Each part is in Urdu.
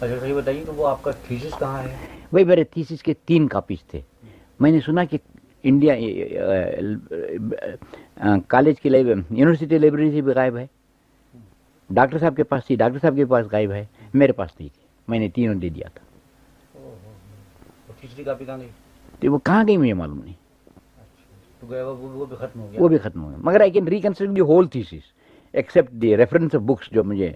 اچھا صحیح بتائیے کہ وہ آپ کا تھیسس کہاں ہے بھائی میرے تھیسس کے تین کاپیز تھے میں نے سنا کہ انڈیا کالج کی لائبریری یونیورسٹی لائبریری سے بھی غائب ہے ڈاکٹر صاحب کے پاس تھی ڈاکٹر صاحب کے پاس غائب ہے میرے پاس تھی میں نے تینوں دے دیا تھا تو وہ کہاں گئی مجھے معلوم نہیں اچھا، وہ بھی ختم ہو گیا مگر I can reconstruct the whole thesis except the reference of books جو مجھے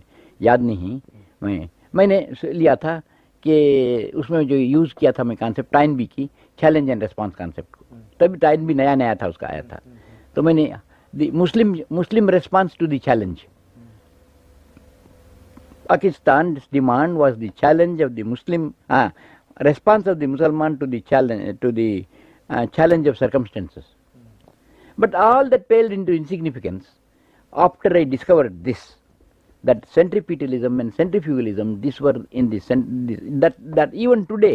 یاد نہیں میں میں نے لیا تھا کہ اس میں جو یوز کیا تھا میں کانسیپٹ ٹائن بی کی چیلنج اینڈ ریسپانس کانسیپٹ کو تبھی ٹائن بھی نیا نیا تھا اس کا آیا تھا تو میں نے the Muslim Muslim response to the challenge Pakistan demand was the challenge of the Muslim ہاں response of the Musalman to the challenge to the challenge of circumstance but all that paled into insignificance after I discover this that century پیٹلزمین century feudalism this war and that even today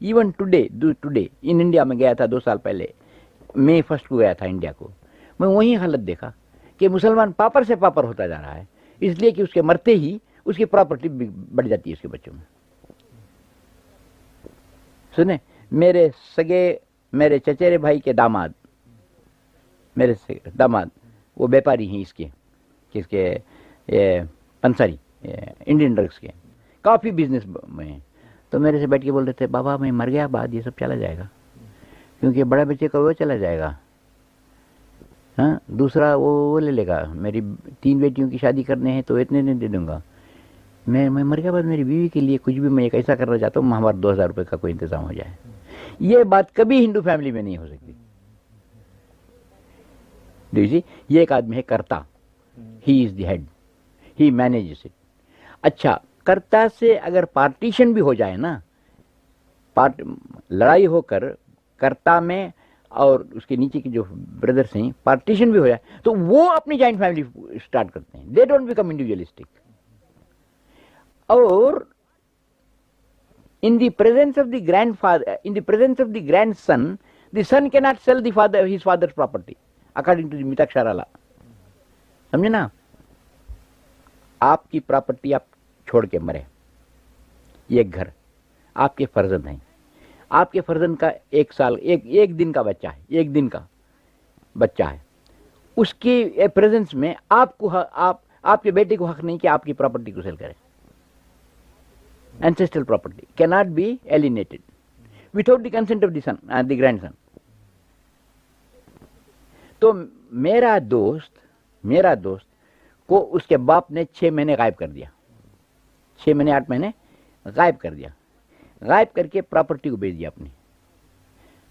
even today today India میں گیا تھا دو سال پہلے مے فسٹ کو گیا تھا انڈیا کو میں وہی حالت دیکھا کہ مسلمان پاپر سے پاپڑ ہوتا جا رہا ہے اس لیے کہ اس کے مرتے ہی اس کی پراپرٹی بھی بڑھ جاتی ہے اس کے بچوں میں سنیں میرے سگے میرے چچیرے بھائی کے داماد میرے داماد وہ واپاری ہیں اس کے کس کے پنساری انڈین ڈرگس کے کافی بزنس میں ہیں تو میرے سے بیٹھ کے بول رہے تھے بابا میں مر گیا بعد یہ سب چلا جائے گا کیونکہ بڑے بچے کا وہ چلا جائے گا ہاں دوسرا وہ لے لے گا میری تین بیٹیوں کی شادی کرنے ہیں تو اتنے دن دے دوں گا میں میں مر گیا بعد میری بیوی کے لیے کچھ بھی میں ایک ایسا کرنا چاہتا ہوں ہمارا دو ہزار روپئے کا کوئی انتظام ہو جائے یہ بات کبھی ہندو فیملی میں نہیں ہو سکتی دیکھیے یہ ایک آدمی ہے کرتا he is the head he manage it اچھا کرتا سے اگر پارٹیشن بھی ہو جائے نا لڑائی ہو کر کرتا میں اور اس کے نیچے کی جو بردرس ہیں پارٹیشن بھی ہو جائے تو وہ اپنی جوائنٹ فیملی اسٹارٹ کرتے ہیں دے ڈونٹ بیکم انڈیویجلسٹک اور in the presence of the grandfather in the presence of the grandson the son کی not sell the father his father property according to the میتا سمجھے نا آپ کی پراپرٹی آپ چھوڑ کے مرے یہ گھر آپ کے فرزند ہیں آپ کے فرزند کا ایک سال ایک ایک دن کا بچہ ہے ایک دن کا بچہ ہے اس کی پریزنس میں آپ کو آپ آپ کے بیٹے کو حق نہیں کہ آپ کی پراپرٹی کو سیل کرے اینسٹرل پراپرٹی کی not be out the consent of the son the grandson تو میرا دوست میرا دوست کو اس کے باپ نے چھ مہینے غائب کر دیا چھ مہینے آٹھ مہینے غائب کر دیا غائب کر کے پراپرٹی کو بیچ دیا اپنی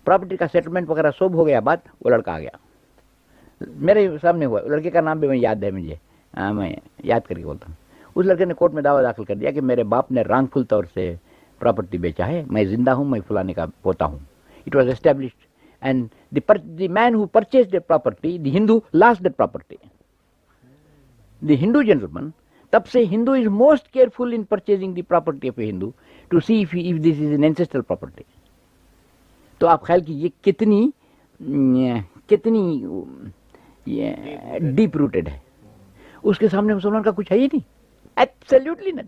پراپرٹی کا سیٹلمنٹ وغیرہ سب ہو گیا بعد وہ لڑکا آ گیا میرے سامنے ہوا لڑکے کا نام بھی میں یاد ہے مجھے میں یاد کر کے بولتا ہوں اس لڑکے نے کورٹ میں دعویٰ داخل کر دیا کہ میرے باپ نے رانگ فل طور سے پراپرٹی بیچا ہے میں زندہ ہوں میں فلانے کا پوتا ہوں it was established and the man who purchase the property the Hindu lost the property Hindu جن تب سے Hindu is most careful in changing the property of a Hindu to سامنے مسلمان کا کچھ ہے ہی نہیں ایپسلوٹلی نہ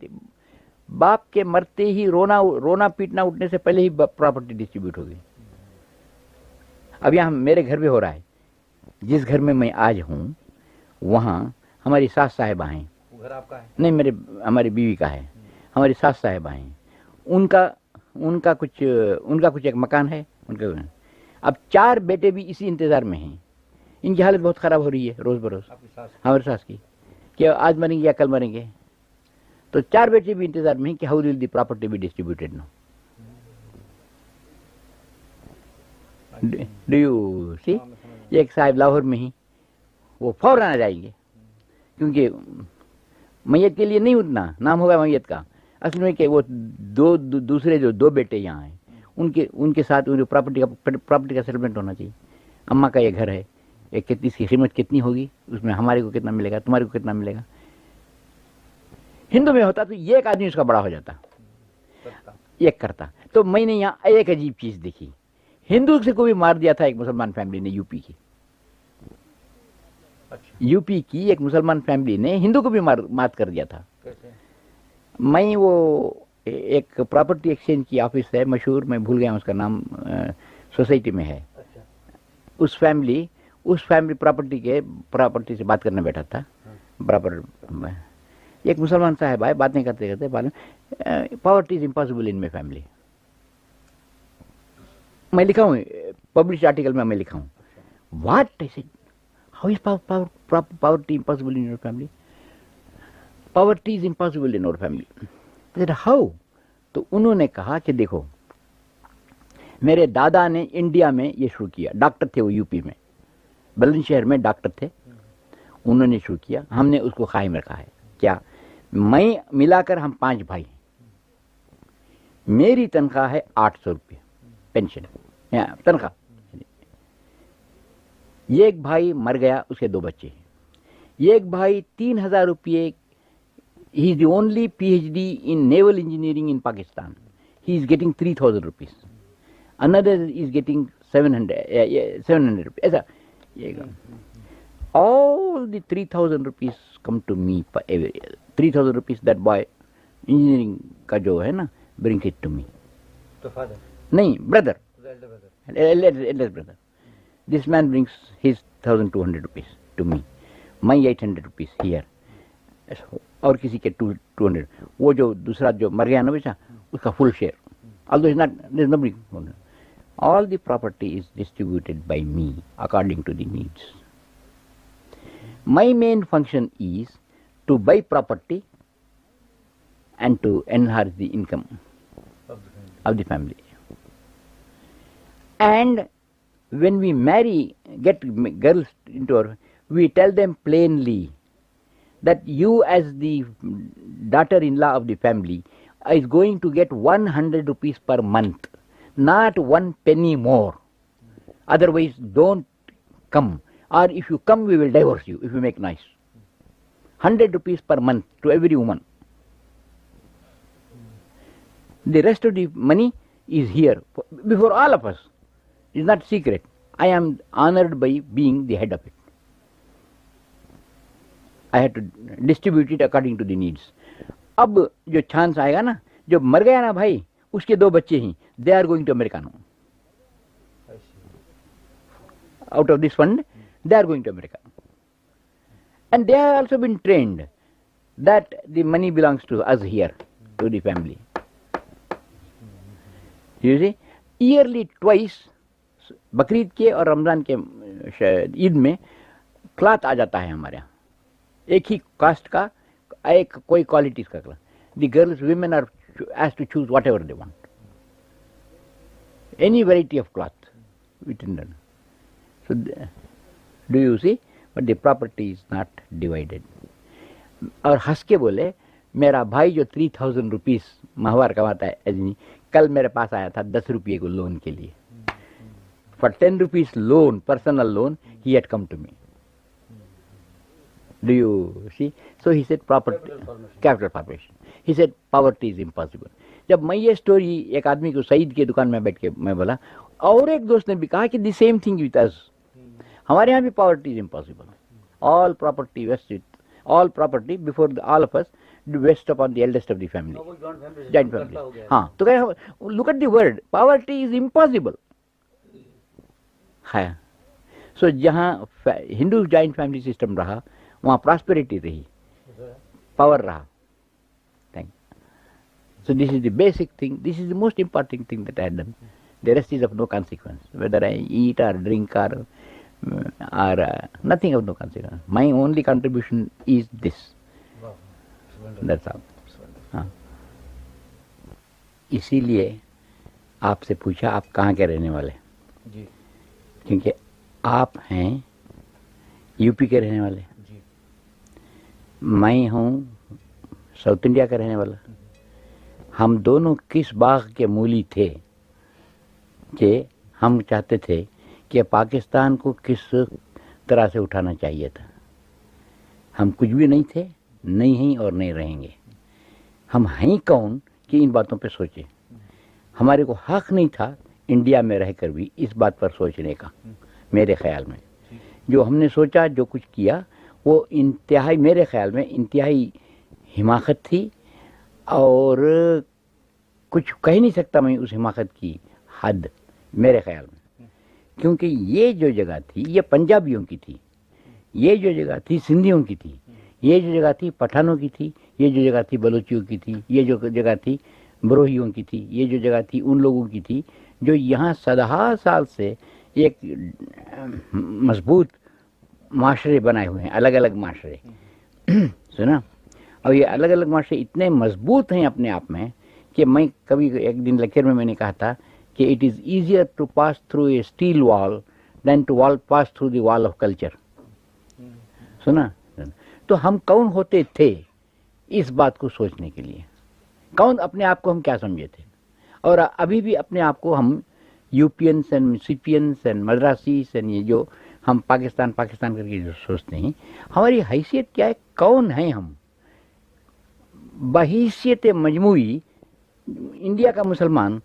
باپ کے مرتے ہی رونا رونا پیٹنا اٹھنے سے پہلے ہی پراپرٹی ڈسٹریبیوٹ ہو گئی اب یہاں میرے گھر بھی ہو رہا ہے جس گھر میں میں آج ہوں وہاں ہماری ساس صاحبہ ہیں گھر آپ کا ہے نہیں میرے ہماری بیوی کا ہے ہماری ساس صاحبہ ہیں ان کا ان کا کچھ ان کا کچھ ایک مکان ہے ان کا اب چار بیٹے بھی اسی انتظار میں ہیں ان کی حالت بہت خراب ہو رہی ہے روز بروز ہماری ساس کی کہ آج مریں گے یا کل مریں گے تو چار بیٹے بھی انتظار میں ہیں کہ how will the property be distributed no ہاں جی۔ ڈو یو سی ہاں، ایک صاحب لاہور میں ہی وہ فوراً آ جائیں گے کیونکہ میت کے لیے نہیں اتنا نام ہوگا میت کا اصل میں کہ وہ دو دوسرے جو دو بیٹے یہاں ہیں ان کے ان کے ساتھ پراپرٹی کا پراپرٹی کا سیٹلمنٹ ہونا چاہیے اماں کا یہ گھر ہے یہ کتنی اس کی قیمت کتنی ہوگی اس میں ہمارے کو کتنا ملے گا تمہارے کو کتنا ملے گا ہندو میں ہوتا تو یہ ایک آدمی اس کا بڑا ہو جاتا ایک کرتا تو میں نے یہاں ایک عجیب چیز دیکھی ہندو سے کو بھی مار دیا تھا ایک مسلمان فیملی نے یو پی کی یو پی کی ایک مسلمان فیملی نے ہندو کو بھی مات کر دیا تھا میں وہ ایک پراپرٹی ایکسچینج کی آفس ہے مشہور میں بھول گیا اس کا نام سوسائٹی میں ہے اس اس فیملی فیملی پراپرٹی کے پراپرٹی سے بات کرنے بیٹھا تھا برابر ایک مسلمان صاحب آئے باتیں کرتے کرتے poverty is impossible in family میں لکھا ہوں پبلش آرٹیکل میں میں لکھا ہوں واٹ پاورٹی امپاسبل ہاؤ تو انہوں نے کہا کہ دیکھو میرے دادا نے انڈیا میں یہ شروع کیا ڈاکٹر تھے وہ یو پی میں بلند شہر میں ڈاکٹر تھے انہوں نے شروع کیا ہم نے اس کو قائم رکھا ہے کیا میں ملا کر ہم پانچ بھائی ہیں میری تنخواہ ہے آٹھ سو روپئے پینشن تنخواہ یہ ایک بھائی مر گیا اس کے دو بچے ہیں یہ ایک بھائی تین ہزار روپیے he is the only P H D in naval engineering in Pakistan he is getting three thousand rupees another is getting seven hundred seven hundred rupees ایسا all the three thousand rupees come to me three thousand rupees that boy engineering کا جو ہے نا اٹ ٹو می نہیں بردر بردر اور کسی کے ٹو ٹو ہنڈریڈ وہ جو دوسرا جو مر گیا نا بیچا اس کا full share all the property is distributed by me according to the needs my main function is to buy property and to enhance the income of the family and When we marry, get girls into our, we tell them plainly that you as the daughter-in-law of the family is going to get 100 rupees per month, not one penny more. Otherwise, don't come. Or if you come, we will divorce you if you make noise. 100 rupees per month to every woman. The rest of the money is here before all of us. Not secret I am honoured by being the head of it I had to distribute it according to the needs اب جو چانس آئے گا نا جو مر گیا نا بھائی اس کے دو بچے he they are going to America نا out of this fund they are going to America and they are also been trained that the money belongs to us here to the family yearly twice Bakrid کے اور رمضان کے عید میں کلاتھ آ جاتا ہے ہمارے یہاں ایک ہی کاسٹ کا ایک کوئی کوالٹیز کا cloth the girls women are as to choose whatever they want any variety of cloth within do you see but the property is not divided اور ہنس کے بولے میرا بھائی جو تھری تھاؤزینڈ روپیز ماہوار کماتا ہے کل میرے پاس آیا تھا دس روپیے کو لون کے لیے for 10 rupees loan, personal loan, he had come to me. Do you see? So he said, property, capital formation. He said, poverty is impossible. جب میں یہ اسٹوری ایک آدمی کو سعید کے دکان میں بیٹھ کے میں بولا اور ایک دوست نے بھی کہا کہ the same thing what is ہمارے یہاں بھی poverty is impossible all property vest with all property before all of us vest of on the eldest of the family joint family ہاں تو look at the world poverty is impossible کھایا سو جہاں ہندو جوائنٹ فیملی سسٹم رہا وہاں پراسپیرٹی رہی پاور رہا so this is the basic thing this is the most important thing that I deem the rest is of no consequence whether I eat or drink or or nothing of no consequence my only contribution is this اسی لیے آپ سے پوچھا آپ کہاں کے رہنے والے جی کیونکہ آپ ہیں یو پی کے رہنے والے جی۔ میں ہوں ساؤتھ انڈیا کا رہنے والا ہم دونوں کس باغ کے مولی تھے کہ ہم چاہتے تھے کہ پاکستان کو کس طرح سے اٹھانا چاہیے تھا ہم کچھ بھی نہیں تھے نہیں ہیں اور نہیں رہیں گے ہم ہیں کون کہ ان باتوں پہ سوچیں ہمارے کو حق نہیں تھا انڈیا میں رہ کر بھی اس بات پر سوچنے کا میرے خیال میں جو ہم نے سوچا جو کچھ کیا وہ انتہائی میرے خیال میں انتہائی حماقت تھی اور کچھ کہہ نہیں سکتا میں اس حماقت کی حد میرے خیال میں کیونکہ یہ جو جگہ تھی یہ پنجابیوں کی تھی یہ جو جگہ تھی سندھیوں کی تھی یہ جو جگہ تھی پٹھانوں کی تھی یہ جو جگہ تھی بلوچیوں کی تھی یہ جو جگہ تھی بروہیوں کی تھی یہ جو جگہ تھی ان لوگوں کی تھی جو یہاں سدہ سال سے ایک مضبوط معاشرے بنائے ہوئے ہیں الگ الگ معاشرے سنا اور یہ الگ الگ معاشرے اتنے مضبوط ہیں اپنے آپ میں کہ میں کبھی ایک دن لیکچر میں میں نے کہا تھا کہ it is easier to pass through a steel wall than to وال پاس تھرو دی وال آف کلچر سنا تو ہم کون ہوتے تھے اس بات کو سوچنے کے لیے کون اپنے آپ کو ہم کیا سمجھے تھے اور ابھی بھی اپنے آپ کو ہم UPians and sapiens and Madrasi سین یہ جو ہم پاکستان پاکستان کر کے جو سوچتے ہیں ہماری حیثیت کیا ہے کون ہیں ہم بحیثیت مجموعی انڈیا کا مسلمان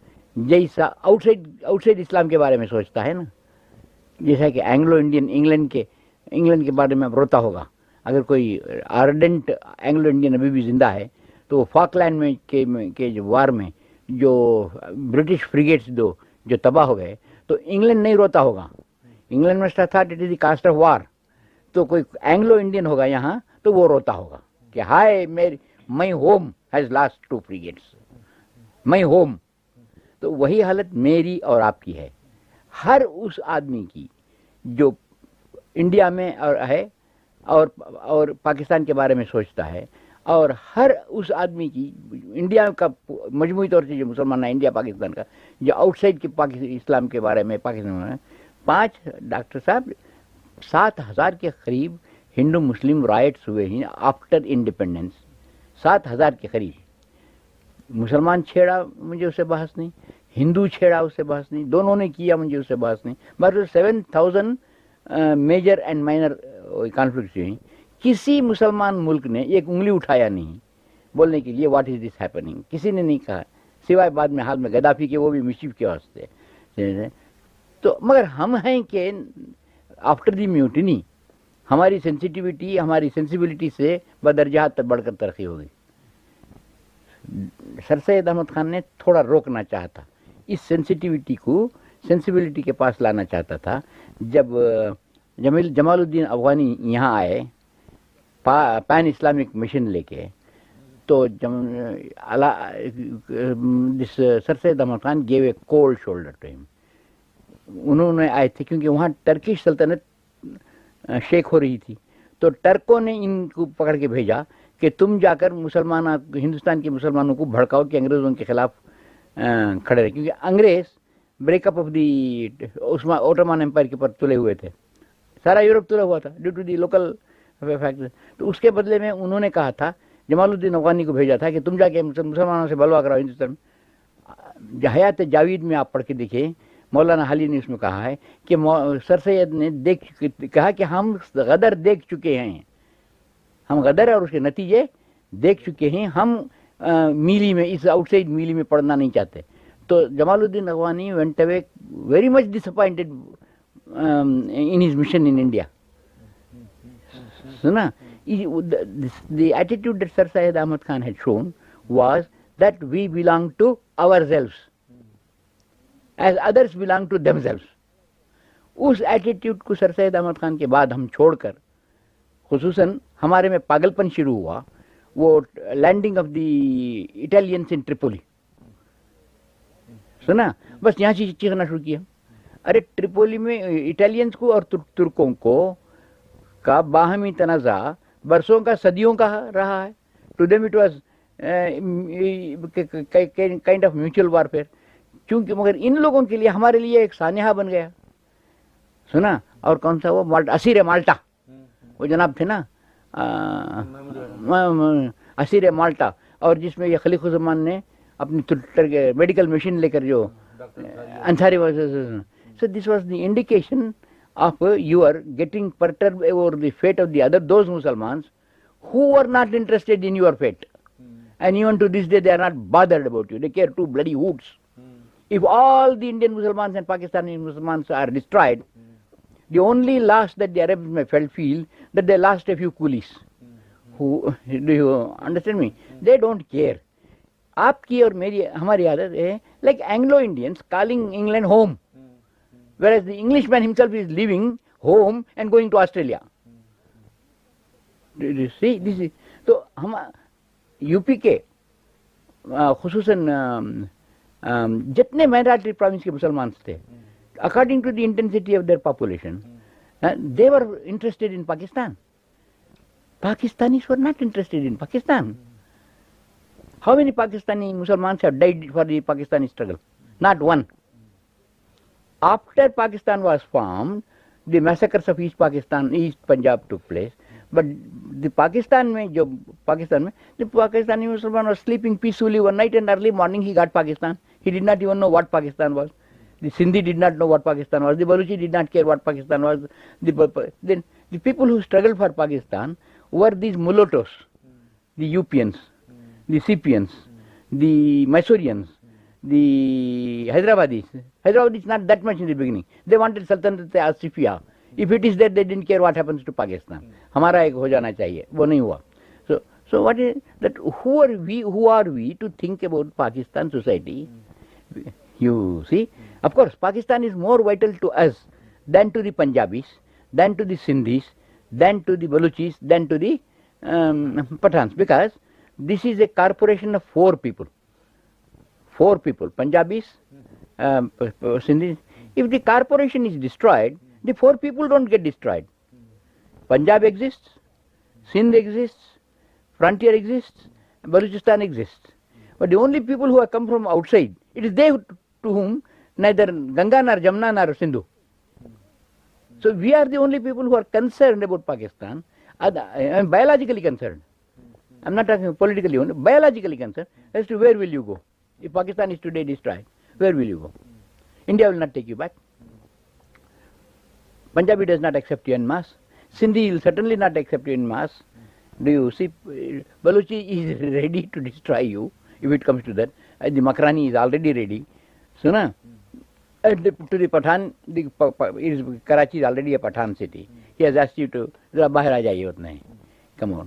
جیسا آؤٹ سائڈ آؤٹ سائڈ اسلام کے بارے میں سوچتا ہے نا جیسا کہ اینگلو انڈین انگلینڈ کے انگلینڈ کے بارے میں روتا ہوگا اگر کوئی آرڈنٹ اینگلو انڈین ابھی بھی زندہ ہے تو وہ فاک لینڈ میں کے جو وار میں جو برٹش فریگیٹس دو جو تباہ ہو گئے تو انگلینڈ نہیں روتا ہوگا انگلینڈ میں تھا کاسٹ آف وار تو کوئی اینگلو انڈین ہوگا یہاں تو وہ روتا ہوگا کہ ہائے میری my home has lost to frigates my home تو وہی حالت میری اور آپ کی ہے ہر اس آدمی کی جو انڈیا میں اور ہے اور اور پاکستان کے بارے میں سوچتا ہے اور ہر اس آدمی کی انڈیا کا مجموعی طور سے جو مسلمان ہیں انڈیا پاکستان کا جو آؤٹ سائڈ کے اسلام کے بارے میں پاکستان میں پانچ ڈاکٹر صاحب سات ہزار کے قریب ہندو مسلم رائٹس ہوئے ہیں آفٹر انڈیپنڈنس سات ہزار کے قریب مسلمان چھیڑا مجھے اسے بحث نہیں ہندو چھیڑا اسے بحث نہیں دونوں نے کیا مجھے اسے بحث نہیں بس seven thousand major and minor conflicts ہیں کسی مسلمان ملک نے ایک انگلی اٹھایا نہیں بولنے کے لیے واٹ از دس ہیپننگ کسی نے نہیں کہا سوائے بعد میں حال میں گدافی کے وہ بھی مشیف کے واسطے تو مگر ہم ہیں کہ آفٹر دی میوٹنی ہماری سینسیٹیوٹی ہماری سینسیبلٹی سے بدرجہات تک بڑھ کر ترقی ہو گئی سر سید احمد خان نے تھوڑا روکنا چاہتا اس سینسیٹیوٹی کو سینسیبلٹی کے پاس لانا چاہتا تھا جب جمیل جمال الدین افغانی یہاں آئے پین اسلامک مشن لے کے تو sir Syed Ahmad Khan Khan a cold shoulder time انہوں نے آئے تھے کیونکہ وہاں ٹرکش سلطنت شیک ہو رہی تھی تو ٹرکوں نے ان کو پکڑ کے بھیجا کہ تم جا کر مسلمان ہندوستان کے مسلمانوں کو بھڑکاؤ کہ انگریزوں کے خلاف کھڑے رہے کیونکہ انگریز break up of the Ottoman empire کے اوپر تلے ہوئے تھے سارا یورپ تلا ہوا تھا ڈیو ٹو دی لوکل تو اس کے بدلے میں انہوں نے کہا تھا جمال الدین افغانی کو بھیجا تھا کہ تم جا کے مسلمانوں سے بلوا کراؤ ہندوستان میں حیات جہیات جاوید میں آپ پڑھ کے دیکھیں مولانا حالی نے اس میں کہا ہے کہ سر سید نے دیکھ کہا کہ ہم غدر دیکھ چکے ہیں ہم غدر اور اس کے نتیجے دیکھ چکے ہیں ہم میلی میں اس آؤٹ سائڈ میلی میں پڑھنا نہیں چاہتے تو Jamaluddin Afghani went away very much disappointed his mission in India سنا the attitude that sir Syed Ahmad Khan had shown was that we belong to our zealous as others belong to them zealous us attitude کو سر سید احمد خان کے بعد ہم چھوڑ کر خصوصاً ہمارے میں پاگل پن شروع ہوا وہ landing of the Italians in Tripoli سنا بس یہاں سے چیخنا شروع کیا ارے ٹریپولی میں اٹیلینس کو اور ترکوں کو کا باہمی تنازع برسوں کا صدیوں کا رہا ہے it was kind of mutual مگر ان لوگوں کے لیے ہمارے لیے ایک سانحہ بن گیا سنا اور کون سا وہ مالٹا اسیر مالٹا وہ جناب تھے نا اسیر مالٹا اور جس میں یہ خلیق الزمان نے اپنی میڈیکل مشین لے کر جو Ansari so this was the indication fate of the other those Musalmans who interest in you ارٹ اینڈ یو one to this day they are not bother to boards Indian last feel that the لاسٹینڈ me they don't care آپ کی اور میری ہماری عادت ہے like Anglo Indians calling England home انگل مینسلف لگ اینڈ گوئنگ ٹو آسٹریلیا تو ہم یو پی کے خصوصاً جتنے مائنورٹی پروینس کے مسلمانس تھے according to the intensity of their population they interested in Pakistan Pakistani how many Pakistani struggle not one after Pakistan was form the massacres of Pakistan east Punjab to place but the Pakistan میں جو پاکستان میں پاکستانی مسلمان peacefully night and early morning Pakistan was that no what Pakistan was the بلوچیٹر what Pakistan was the people who struggle for Pakistan was ملوٹوس the U P S دینس دیسورینس دی حیدرآبادیز حیدرآباد ٹو پاکستان ہمارا ایک ہو جانا چاہیے وہ نہیں ہوا are we to think about Pakistan society you see of course Pakistan is more vital to us than to the Punjabis than to this than to the Baluchis than to the Pathans because this is a corporation of four people four people Punjabis Sindhi if the corporation is destroyed the four people don't get destroyed Punjab exist Sindh exist frontier exist Baluchistan exist but the only people who come from outside it is they to ہم نی در نار جمنا نار Sindhu so we are the only people who are concerned about Pakistan biologically concerned am not politically biologically concern where will you go Pakistan is today destroyed where will you go India will not take you back Punjabi does not accept miss Sindhi will suddenly not accept us do you see Baluchi is ready to try you if it comes to that add the Makrani is already ready so نا to the Pathan the Karachi already a Pathan city باہر آ جائے who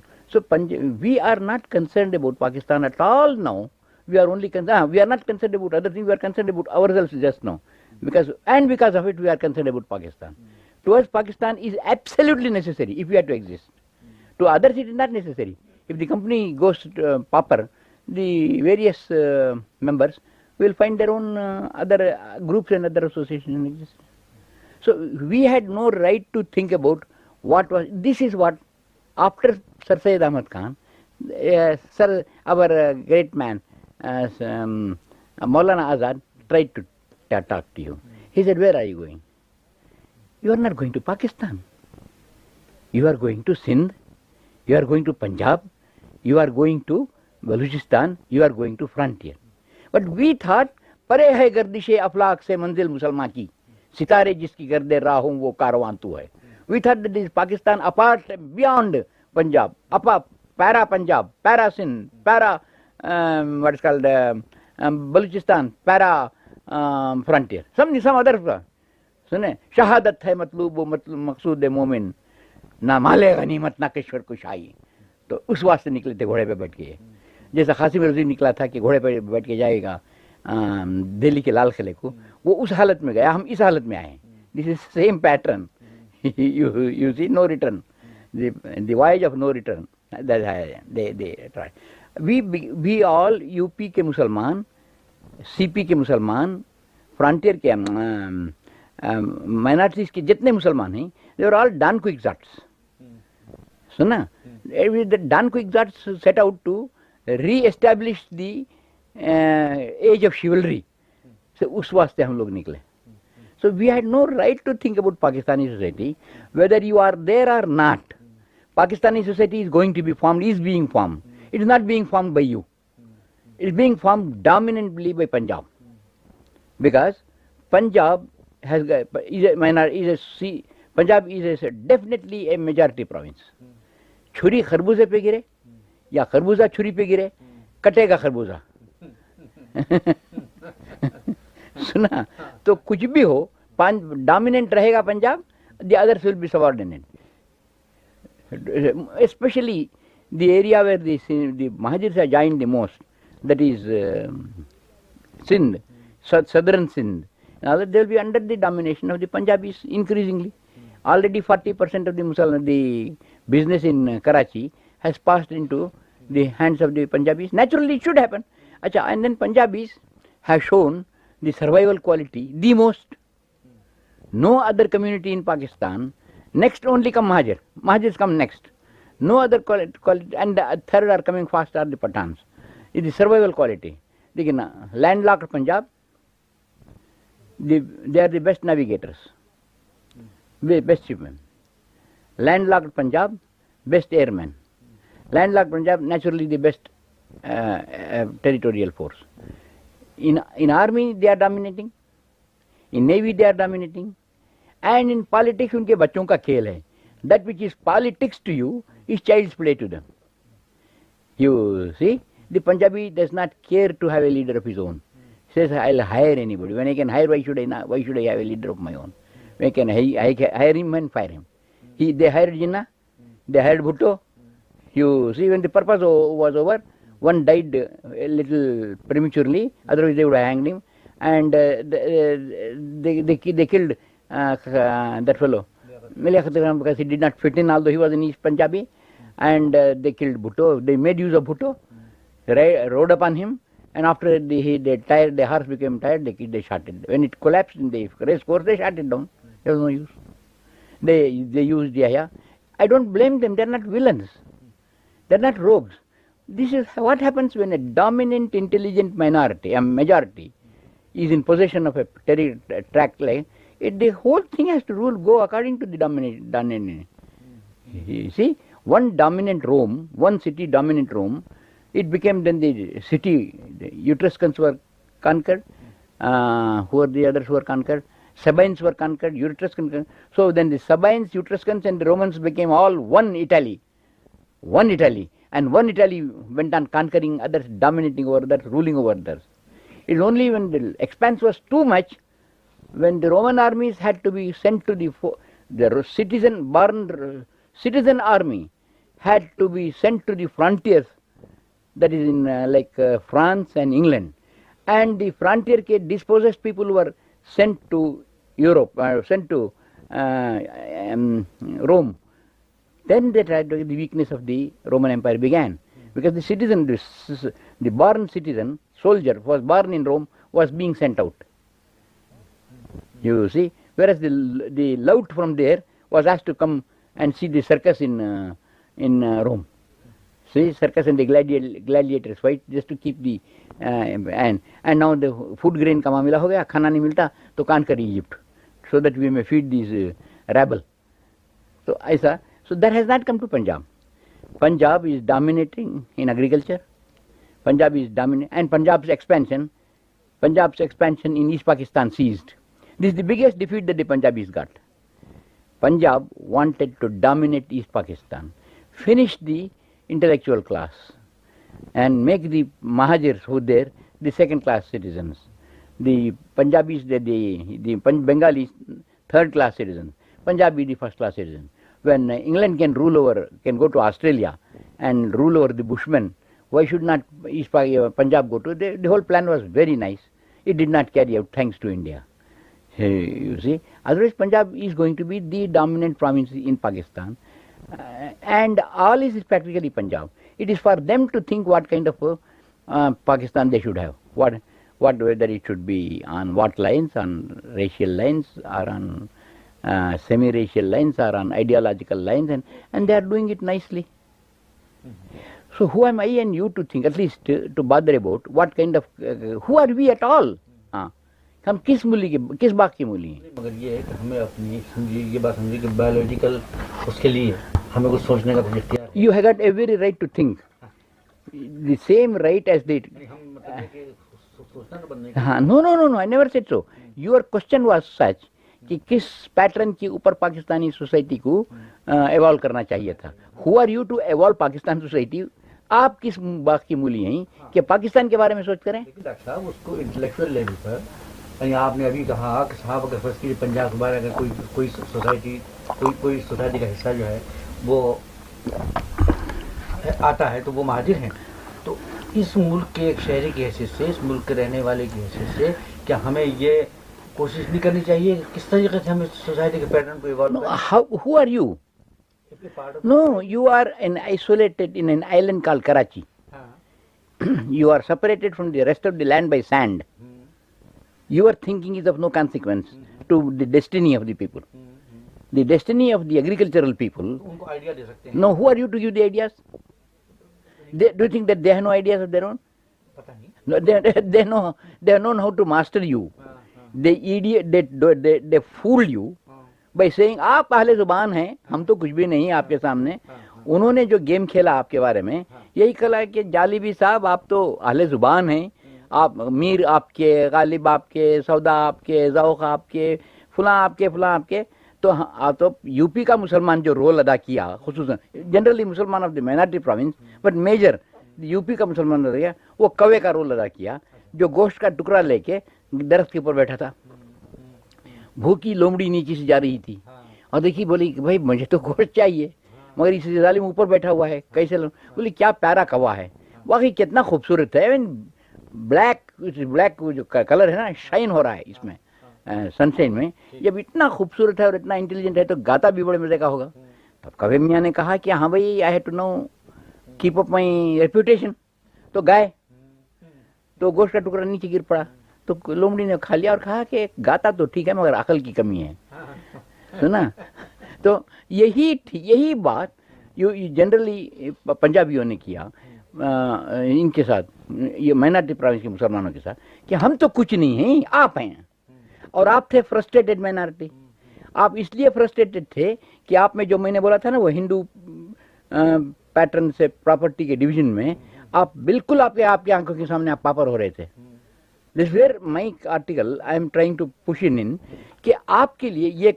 are not concerned about Pakistan it all no We are only concerned, ah, we are not concerned about other things, we are concerned about ourselves just now. Because of it, we are concerned about Pakistan. Towards Pakistan is absolutely necessary if we are to exist. To others, it is not necessary. If the company goes to, uh, pauper, the various uh, members will find their own uh, other groups and other associations in existence. So we had no right to think about what was, this is what, after Sir Syed Ahmad Khan, our great man, as um, Maulana Azad tried to to to to to talk you. you You You You He said, where are are are are going? going going going not Pakistan. Sindh. Punjab. You are going to Baluchistan you are going to frontier but we thought پرے ہے گردش افلاق سے منزل مسلمان کی ستارے جس کی گردے رہا ہوں وہ کاروان تو ہے وی تھاز پاکستان اپارٹ بیانڈ پنجاب اپا پیرا پنجاب پیرا سندھ پیرا Um, what is called um, um, para what um, Some Baluchistan پیرا سنیں شہادت ہے مطلوب مقصود مومن نہ مال غنیمت نہ کشور کش آئی تو اس واسطے نکلے تھے گھوڑے پہ بیٹھ کے جیسا خاصی رضی نکلا تھا کہ گھوڑے پہ بیٹھ کے جائے گا دہلی کے لال قلعے کو وہ اس حالت میں گیا ہم اس حالت میں آئے this is same pattern we we all U P کے مسلمان سی پی کے مسلمان فرانٹیئر کے مائنارٹیز کے جتنے مسلمان ہیں they are all Don Quixote Don Quixote set out to re-establish the age شیولری سے اس واسطے ہم لوگ نکلے so we had no right to think about Pakistani society whether you are there or not Pakistani society is going to be form is being formed it is not being form by you it bag form dominantly by Punjab because Punjab is a define a majority province چھری خربوزے پہ گرے یا خربوزہ چھری پہ گرے کٹے گا خربوزہ سنا تو کچھ بھی ہو ڈامنٹ رہے گا Punjab they others will be subordinate especially the area where the Mohajirs join the most that is Sindh southern under the dominations انکری already forty percent the business Punjabis naturally shouldn't Punjabis has shown the survival quality the most no other community in Pakistan next Mohajirs come next no ادرٹی and are coming fast are the Pathans quality لیکن landlock Punjab landlock Punjab best air main land lock Punjab naturally the best territorial force army they are dominating in navy they are dominating and in politics ان کے بچوں کا کھیل ہے that which is politics to you child play to the you see the Punjabi does not care to he leader of his own hire when why should why should a leader of my own when when fire him they hire جن hide Bhutto you see when the purpose was over one died little purely otherwise they would hang name and دلو did not fit until those Punjabi and the kill Bhutto they made use a Bhutto rode upon him and after there they horse they shorts blame them they're not villains there are not rogues واٹنس when a dominant intelligent minority majority is in position of track life the hall thing rule go according to me one didn't Rome one city dominate Romans rose to much رومیزن army had to be sent to the frontiers, that is in uh, uh, France and England, and the frontier dispossessed people were sent to Europe, uh, sent to um, Rome. Then they tried to, the weakness of the Roman Empire began, because the citizen, the born citizen, soldier who was born in Rome was being sent out, you see, whereas the lout from there was asked to come and see the circus in in Rome's gladiators white keep دیینڈ now foreign کا معام ہو گیا کھانا نہیں ملتا تو کان کر ایجپٹ سو دیٹ وی میں فیٹ دی از ریبل تو ایسا so there has not come to Punjab Punjab is dominating in agriculture Punjab is ڈامی and Punjab is expansion Punjab expansion in East Pakistan seized the is the biggest defeat the the Punjab is got Punjab wanted to dominate East Pakistan finish the intellectual class and make the Mahajirs who there the second class citizens, the Punjabis, the Bengalis third class citizens, Punjabi the first class citizen. When England can go to Australia and rule over the Bushmen, why should not East uh, Punjab go to? The whole plan was very nice. It did not carry out thanks to India. You see, otherwise Punjab is going to be the dominant province in Pakistan. And practically Punjab it is for them to think what kind of Pakistan they should what whether should be on what nicely so am I you to think at least to bother about what kind of at all ہاں ہم کس مولی کے کس باغ کی مولی ہیں مگر یہ ہے کہ ہمیں اپنی یہ بات کہ بایولوجیکل اس کے لیے سوسائٹی مطلب ہاں، آپ کس باغ کی مولی ہیں کہ پاکستان کے بارے میں سوچ کریں یعنی آپ نے وہ آتا ہے تو وہ مہاجر ہیں تو اس ملک کے ایک شہری کی حیثیت سے اس ملک کے رہنے والے کی حیثیت سے کیا ہمیں یہ کوشش نہیں کرنی چاہیے کس طریقے سے ہم سوسائٹی کے پیٹرن کو evolve who are you no you are an isolated in an island call Karachi you are separated from the rest of the land by sand you are thinking as of no consequence to the destiny of the people the destiny of the agricultural people آپ پہلے زبان ہیں ہم تو کچھ بھی نہیں آپ کے سامنے انہوں نے جو گیم کھیلا آپ کے بارے میں یہی کہلا ہے کہ جالبی صاحب آپ تو اہل زبان ہیں آپ میر آپ کے غالب آپ کے سودا آپ کے ذوق آپ کے فلاں آپ کے فلاں آپ کے تو ہاں، تو یو پی کا مسلمان جو رول ادا کیا خصوصاً جنرلی مسلمان of the minority province but major U P کا مسلمان وہ کوے کا رول ادا کیا جو گوشت کا ٹکڑا لے کے درخت کے اوپر بیٹھا تھا بھوکی لومڑی نیچے سے جا رہی تھی اور دیکھی بولی کہ بھائی مجھے تو گوشت چاہیے مگر اسی ظالم اوپر بیٹھا ہوا ہے کیسے بولی کیا پیارا کوا ہے واقعی کتنا خوبصورت ہے بلیک بلیک جو کلر ہے نا شائن ہو رہا ہے اس میں سنسین میں جب اتنا خوبصورت ہے اور اتنا انٹیلیجنٹ ہے تو گاتا بھی بڑے مزے کا ہوگا تب کبھی میاں نے کہا کہ ہاں بھائی I have to know keep up my reputation تو گائے تو گوشت کا ٹکڑا نیچے گر پڑا تو لومڑی نے کھا لیا اور کہا کہ گاتا تو ٹھیک ہے مگر عقل کی کمی ہے سنا تو یہی یہی بات یو جنرلی پنجابیوں نے کیا ان کے ساتھ یہ مائنارٹی پروینس کے مسلمانوں کے ساتھ کہ ہم تو کچھ نہیں ہیں آپ ہیں اور آپ تھے فرسٹریٹڈ مینارٹی آپ اس لیے فرسٹریٹڈ تھے کہ آپ میں جو میں نے بولا تھا نا وہ ہندو پیٹرن سے پراپرٹی کے ڈویژن میں آپ بالکل آپ کے آپ کی آنکھوں کے سامنے آپ پاپر ہو رہے تھے this where my article I am trying to push in کہ آپ کے لیے یہ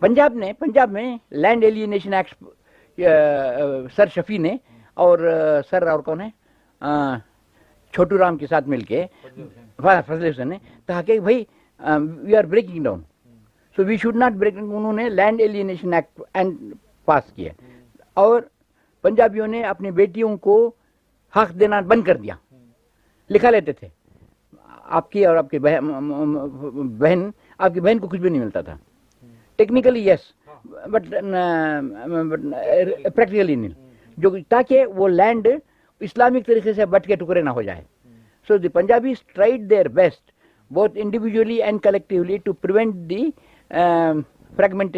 پنجاب نے پنجاب میں land alienation act sir Shafi نے اور سر اور کون ہے چھوٹو رام کے ساتھ مل کے فضل حسن نے کہا کہ بھائی we are breaking down so we should not breaking انہوں نے land alienation act and pass کیا اور پنجابیوں نے اپنی بیٹیوں کو حق دینا بند کر دیا لکھا لیتے تھے آپ کی اور آپ کی بہن آپ کی بہن کو کچھ بھی نہیں ملتا تھا ٹیکنیکلی یس بٹ پریکٹیکلی نہیں جو تاکہ وہ لینڈ اسلامک طریقے سے بٹ کے ٹکڑے نہ ہو جائے دی پنجابیٹ دیئر بیسٹ بہت individually and collectively to per fragment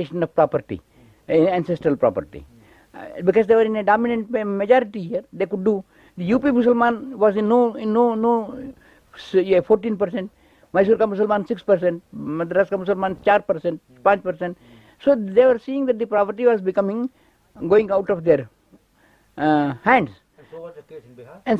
majority was fourteen کا مسلمان سکس پرسینٹ مدرس کا مسلمان چار پرسینٹ پانچ سو دے آر سیگرٹی واز بیکم آؤٹ آف دینڈ کوئی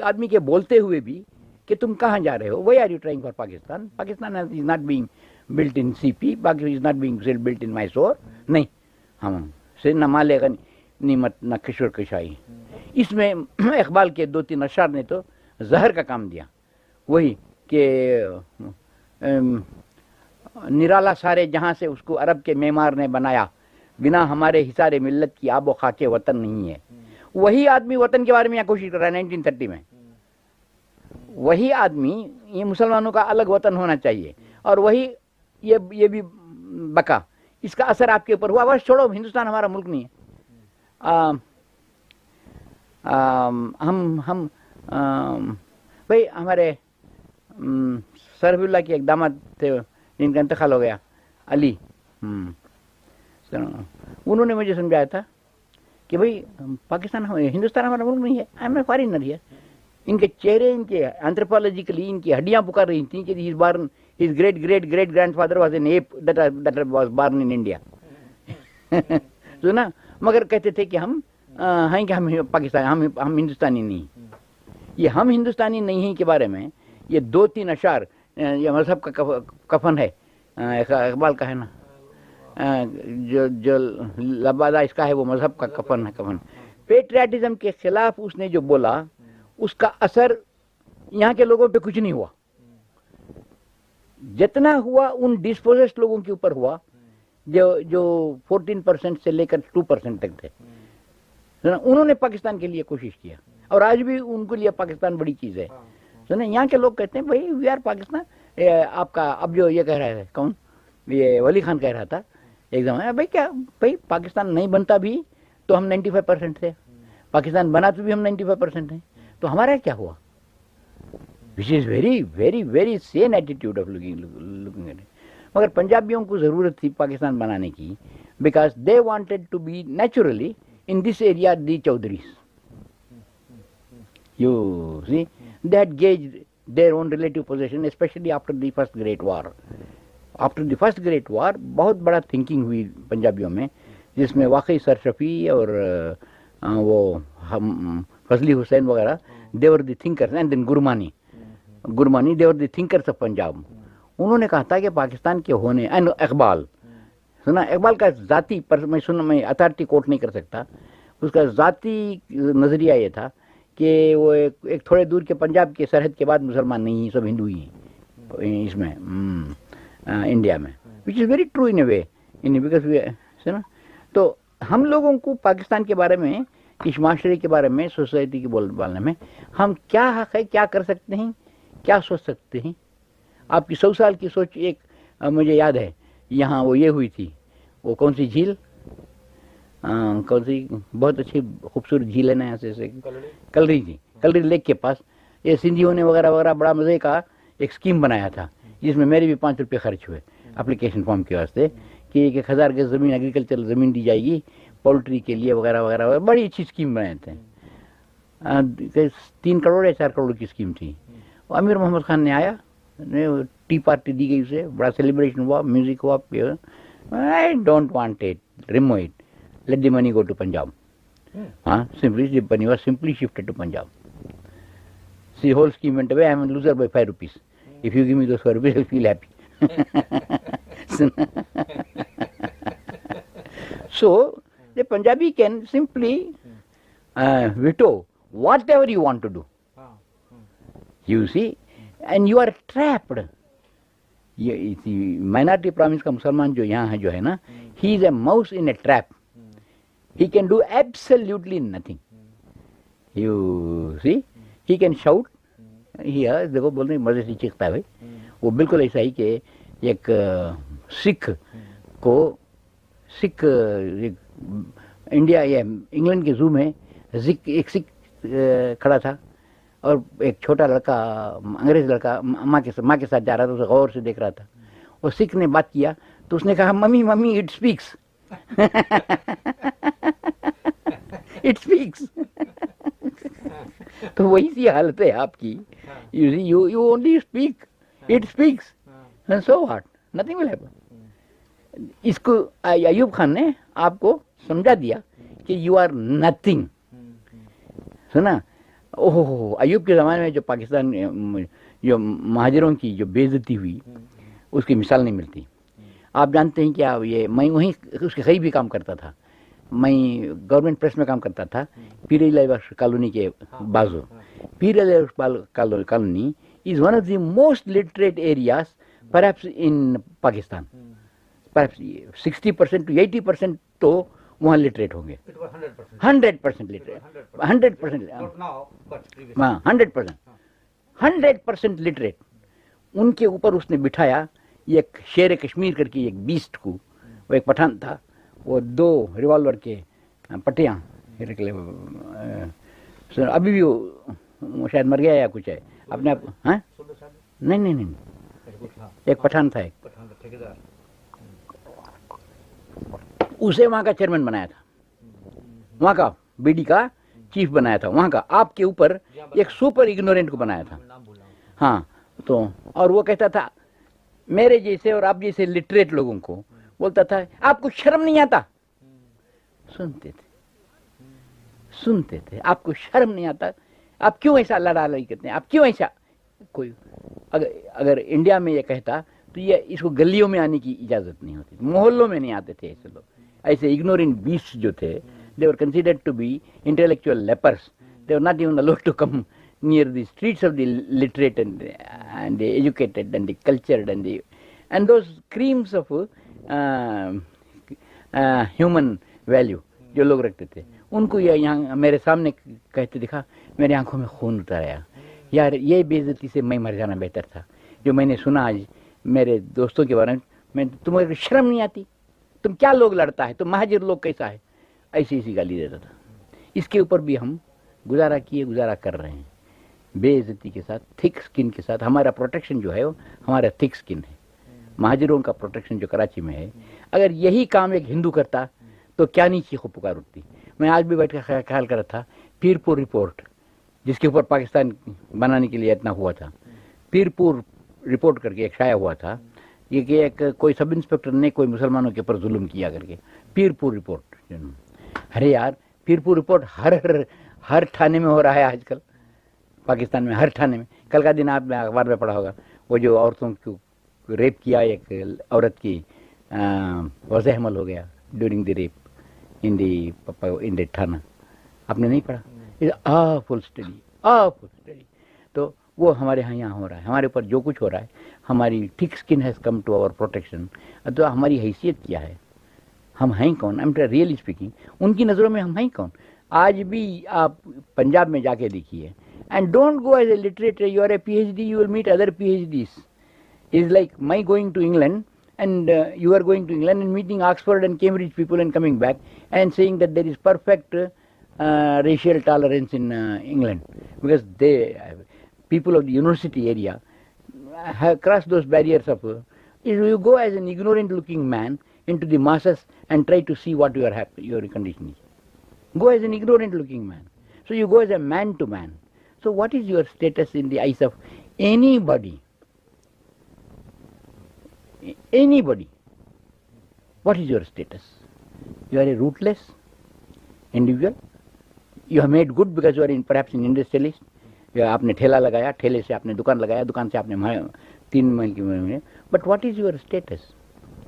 آدمی کے بولتے ہوئے بھی کہ تم کہاں جا رہے ہو where are you trying for Pakistan Pakistan نعمت نہ کشور کشائی اس میں اقبال کے دو تین اشعار نے تو زہر کا کام دیا وہی کہ نرالا سارے جہاں سے اس کو عرب کے معمار نے بنایا بنا ہمارے حصار ملت کی آب و خاک وطن نہیں ہے وہی آدمی وطن کے بارے میں کوشش کر رہا ہے نائنٹین تھرٹی میں وہی آدمی یہ مسلمانوں کا الگ وطن ہونا چاہیے اور وہی یہ بھی بکا اس کا اثر آپ کے اوپر ہوا بس چھوڑو ہندوستان ہمارا ملک نہیں ہے ہم ہم بھائی ہمارے سرف اللہ کے اقدامات تھے جن کا انتقال ہو گیا علی انہوں نے مجھے سمجھایا تھا کہ بھائی پاکستان ہندوستان ہمارا ملک نہیں ہے آئی اے فارینر ہی ہے ان کے چہرے ان کے اینتھروپالوجیکلی ان کی ہڈیاں پکار رہی تھیں کہ born born his great great great grandfather was was an ape in India سنا مگر کہتے تھے کہ ہم ہیں پاکستان ہم ہم ہندوستانی نہیں یہ ہم ہندوستانی نہیں ہیں کے بارے میں یہ دو تین اشعار یہ مذہب کا کفن ہے اقبال کا ہے نا جو جو اس کا ہے وہ مذہب کا کفن ہے کفن پیٹریٹزم کے خلاف اس نے جو بولا اس کا اثر یہاں کے لوگوں پہ کچھ نہیں ہوا جتنا ہوا ان ڈسپوزسڈ لوگوں کے اوپر ہوا جو جو فورٹین پرسینٹ سے لے کر ٹو پرسینٹ تک تھے انہوں نے پاکستان کے لیے کوشش کیا اور آج بھی ان کے لیے پاکستان بڑی چیز ہے سنا یہاں کے لوگ کہتے ہیں بھائی وی آر پاکستان آپ کا اب جو یہ کہہ رہا ہے کون یہ ولی خان کہہ رہا تھا ایک دم ہے بھائی کیا بھائی پاکستان نہیں بنتا بھی تو ہم نائنٹی فائیو پرسینٹ تھے پاکستان بنا تو بھی ہم نائنٹی فائیو پرسینٹ ہیں تو ہمارا کیا ہوا which is very very very same attitude of looking looking مگر پنجابیوں کو ضرورت تھی پاکستان بنانے کی because they wanted to be naturally in this area the Chaudhrys you they that gauge their own relative position especially after the first great war after the first great war بہت بڑا تھنکنگ ہوئی پنجابیوں میں جس میں واقعی سرشفی اور وہ فضلی حسین وغیرہ they were the thinkers and then Gurmani Gurmani they were the thinkers of Punjab انہوں نے کہا تھا کہ پاکستان کے ہونے این اقبال سنا اقبال کا ذاتی پر میں سن میں اتھارٹی کوٹ نہیں کر سکتا اس کا ذاتی نظریہ یہ تھا کہ وہ ایک تھوڑے دور کے پنجاب کے سرحد کے بعد مسلمان نہیں ہیں سب ہندو ہی ہیں اس میں انڈیا میں which is very true in a way in because سنا تو ہم لوگوں کو پاکستان کے بارے میں اس معاشرے کے بارے میں سوسائٹی کے بالنے میں ہم کیا حق ہے کیا کر سکتے ہیں کیا سوچ سکتے ہیں آپ کی سو سال کی سوچ ایک مجھے یاد ہے یہاں وہ یہ ہوئی تھی وہ کون سی جھیل کون سی بہت اچھی خوبصورت جھیل ہے نا یہاں سے کلری جی کلری لیک کے پاس یہ سندھیوں نے وغیرہ وغیرہ بڑا مزے کا ایک اسکیم بنایا تھا جس میں میرے بھی پانچ روپے خرچ ہوئے اپلیکیشن فارم کے واسطے کہ ایک ایک ہزار کے زمین ایگریکلچر زمین دی جائے گی پولٹری کے لیے وغیرہ وغیرہ وغیرہ بڑی اچھی اسکیم بنائے تھے تین کروڑ یا چار کروڑ کی اسکیم تھی امیر محمد خان نے آیا نے ٹی پارٹی دی گئی اسے بڑا سیلیبریشن ہوا میوزک ہوا I don't want it remove it let the money go to Punjab Punjab ہاں simply simply money was to see whole scheme went away I am loser by five rupees if you give me those five rupees I feel happy so the Punjabi can simply veto whatever you want to do you see and you are trapped یہ مائنارٹی پرومنس کا مسلمان جو یہاں ہے جو ہے نا he is a mouse in a trap he can do absolutely nothing you see he can shout shout دیکھو مزے سے چیختا ہے بھائی وہ بالکل ایسا ہی کہ ایک سکھ کو سکھ انڈیا یا انگلینڈ کے زو میں ایک سکھ کھڑا تھا اور ایک چھوٹا لڑکا انگریز لڑکا ماں کے ماں کے ساتھ جا رہا تھا اسے غور سے دیکھ رہا تھا اور سکھ نے بات کیا تو اس نے کہا mummy mummy it speaks it speaks تو وہی سی حالت ہے آپ کی you you only speak it speaks so what nothing will happen اس کو ایوب خان نے آپ کو سمجھا دیا کہ یو آر نتھنگ سنا اوہ ہو ایوب کے زمانے میں جو پاکستان جو مہاجروں کی جو بےزتی ہوئی اس کی مثال نہیں ملتی آپ جانتے ہیں کہ یہ میں وہیں اس کے قریب بھی کام کرتا تھا میں گورنمنٹ پریس میں کام کرتا تھا پیر بخش کالونی کے بازو Pir Ali Bakhsh colony is one of the most literate areas per in Pakistan per sixty percent to eighty percent تو وہاں لٹریٹ ہوں گے hundred percent literate hundred percent ہاں hundred percent hundred percent literate ان کے اوپر اس نے بٹھایا ایک شیر کشمیر کر کے ایک بیسٹ کو وہ ایک پٹھان تھا وہ دو ریوالور کے پٹیاں ابھی بھی شاید مر گیا یا کچھ ہے اپنے آپ ہاں نہیں نہیں نہیں ایک پٹھان تھا ایک اسے وہاں کا چیئرمین بنایا تھا وہاں کا بی ڈی کا چیف بنایا تھا وہاں کا آپ کے اوپر ایک سپر اگنورینٹ کو بنایا تھا ہاں تو اور وہ کہتا تھا میرے جیسے اور آپ جیسے لٹریٹ لوگوں کو بولتا تھا آپ کو شرم نہیں آتا سنتے تھے سنتے تھے آپ کو شرم نہیں آتا آپ کیوں ایسا لڑائی لڑی کرتے ہیں آپ کیوں ایسا کوئی اگر اگر انڈیا میں یہ کہتا تو یہ اس کو گلیوں میں آنے کی اجازت نہیں ہوتی محلوں میں نہیں آتے تھے ایسے لوگ ایسے اگنورنگ بیسٹ جو تھے they are considered to be intellectual lepers they are not even to come near the streets of the literate and and the educated and and and the the cultured those creams of human value جو لوگ رکھتے تھے ان کو یہ یہاں میرے سامنے کہتے دکھا میرے آنکھوں میں خون اتر آیا یار یہ بے عزتی سے میں مر جانا بہتر تھا جو میں نے سنا آج میرے دوستوں کے بارے میں تمہیں شرم نہیں آتی تم کیا لوگ لڑتا ہے تم مہاجر لوگ کیسا ہے ایسی ایسی گالی دیتا تھا اس کے اوپر بھی ہم گزارا کیے گزارا کر رہے ہیں بے عزتی کے ساتھ تھک اسکن کے ساتھ ہمارا پروٹیکشن جو ہے وہ ہمارا تھک اسکن ہے مہاجروں کا پروٹیکشن جو کراچی میں ہے اگر یہی کام ایک ہندو کرتا تو کیا نہیں چیخو پکار اٹھتی میں آج بھی بیٹھ کر خیال کر رہا تھا پیر پور رپورٹ جس کے اوپر پاکستان بنانے کے لیے اتنا ہوا تھا پیر پور رپورٹ کر کے ایک شائع ہوا تھا یہ کہ ایک کوئی سب انسپکٹر نے کوئی مسلمانوں کے اوپر ظلم کیا کر کے پیر پور رپورٹ ارے یار پیر پور رپورٹ ہر ہر تھانے میں ہو رہا ہے آج کل پاکستان میں ہر تھانے میں کل کا دن آپ نے اخبار میں پڑھا ہوگا وہ جو عورتوں کو ریپ کیا ایک عورت کی وضع حمل ہو گیا during the rape in the in the تھانہ آپ نے نہیں پڑھا full study a full study تو وہ ہمارے یہاں یہاں ہو رہا ہے ہمارے اوپر جو کچھ ہو رہا ہے ہماری ٹھیک skin has come to over protection تو ہماری حیثیت کیا ہے ہم ہیں کون ایم ٹو ریئلی اسپیکنگ ان کی نظروں میں ہم ہیں کون آج بھی آپ پنجاب میں جا کے دیکھیے and don't go as a literature you are a P H D you will meet other P H Ds is like my going to England and you are going to England and meeting Oxford and Cambridge people and coming back and seeing that there is perfect racial tolerance in England because they people of the university area cross those barriers of her. You go as an ignorant looking man into the masses and try to see what your condition is. Go as an ignorant looking man. So you go as a man to man. So what is your status in the eyes of anybody? Anybody. What is your status? You are a rootless individual. You have made good because you are perhaps an industrialist. آپ نے ٹھیلا لگایا ٹھیلے سے آپ نے دکان لگایا دکان سے آپ نے تین مہینے but what is your status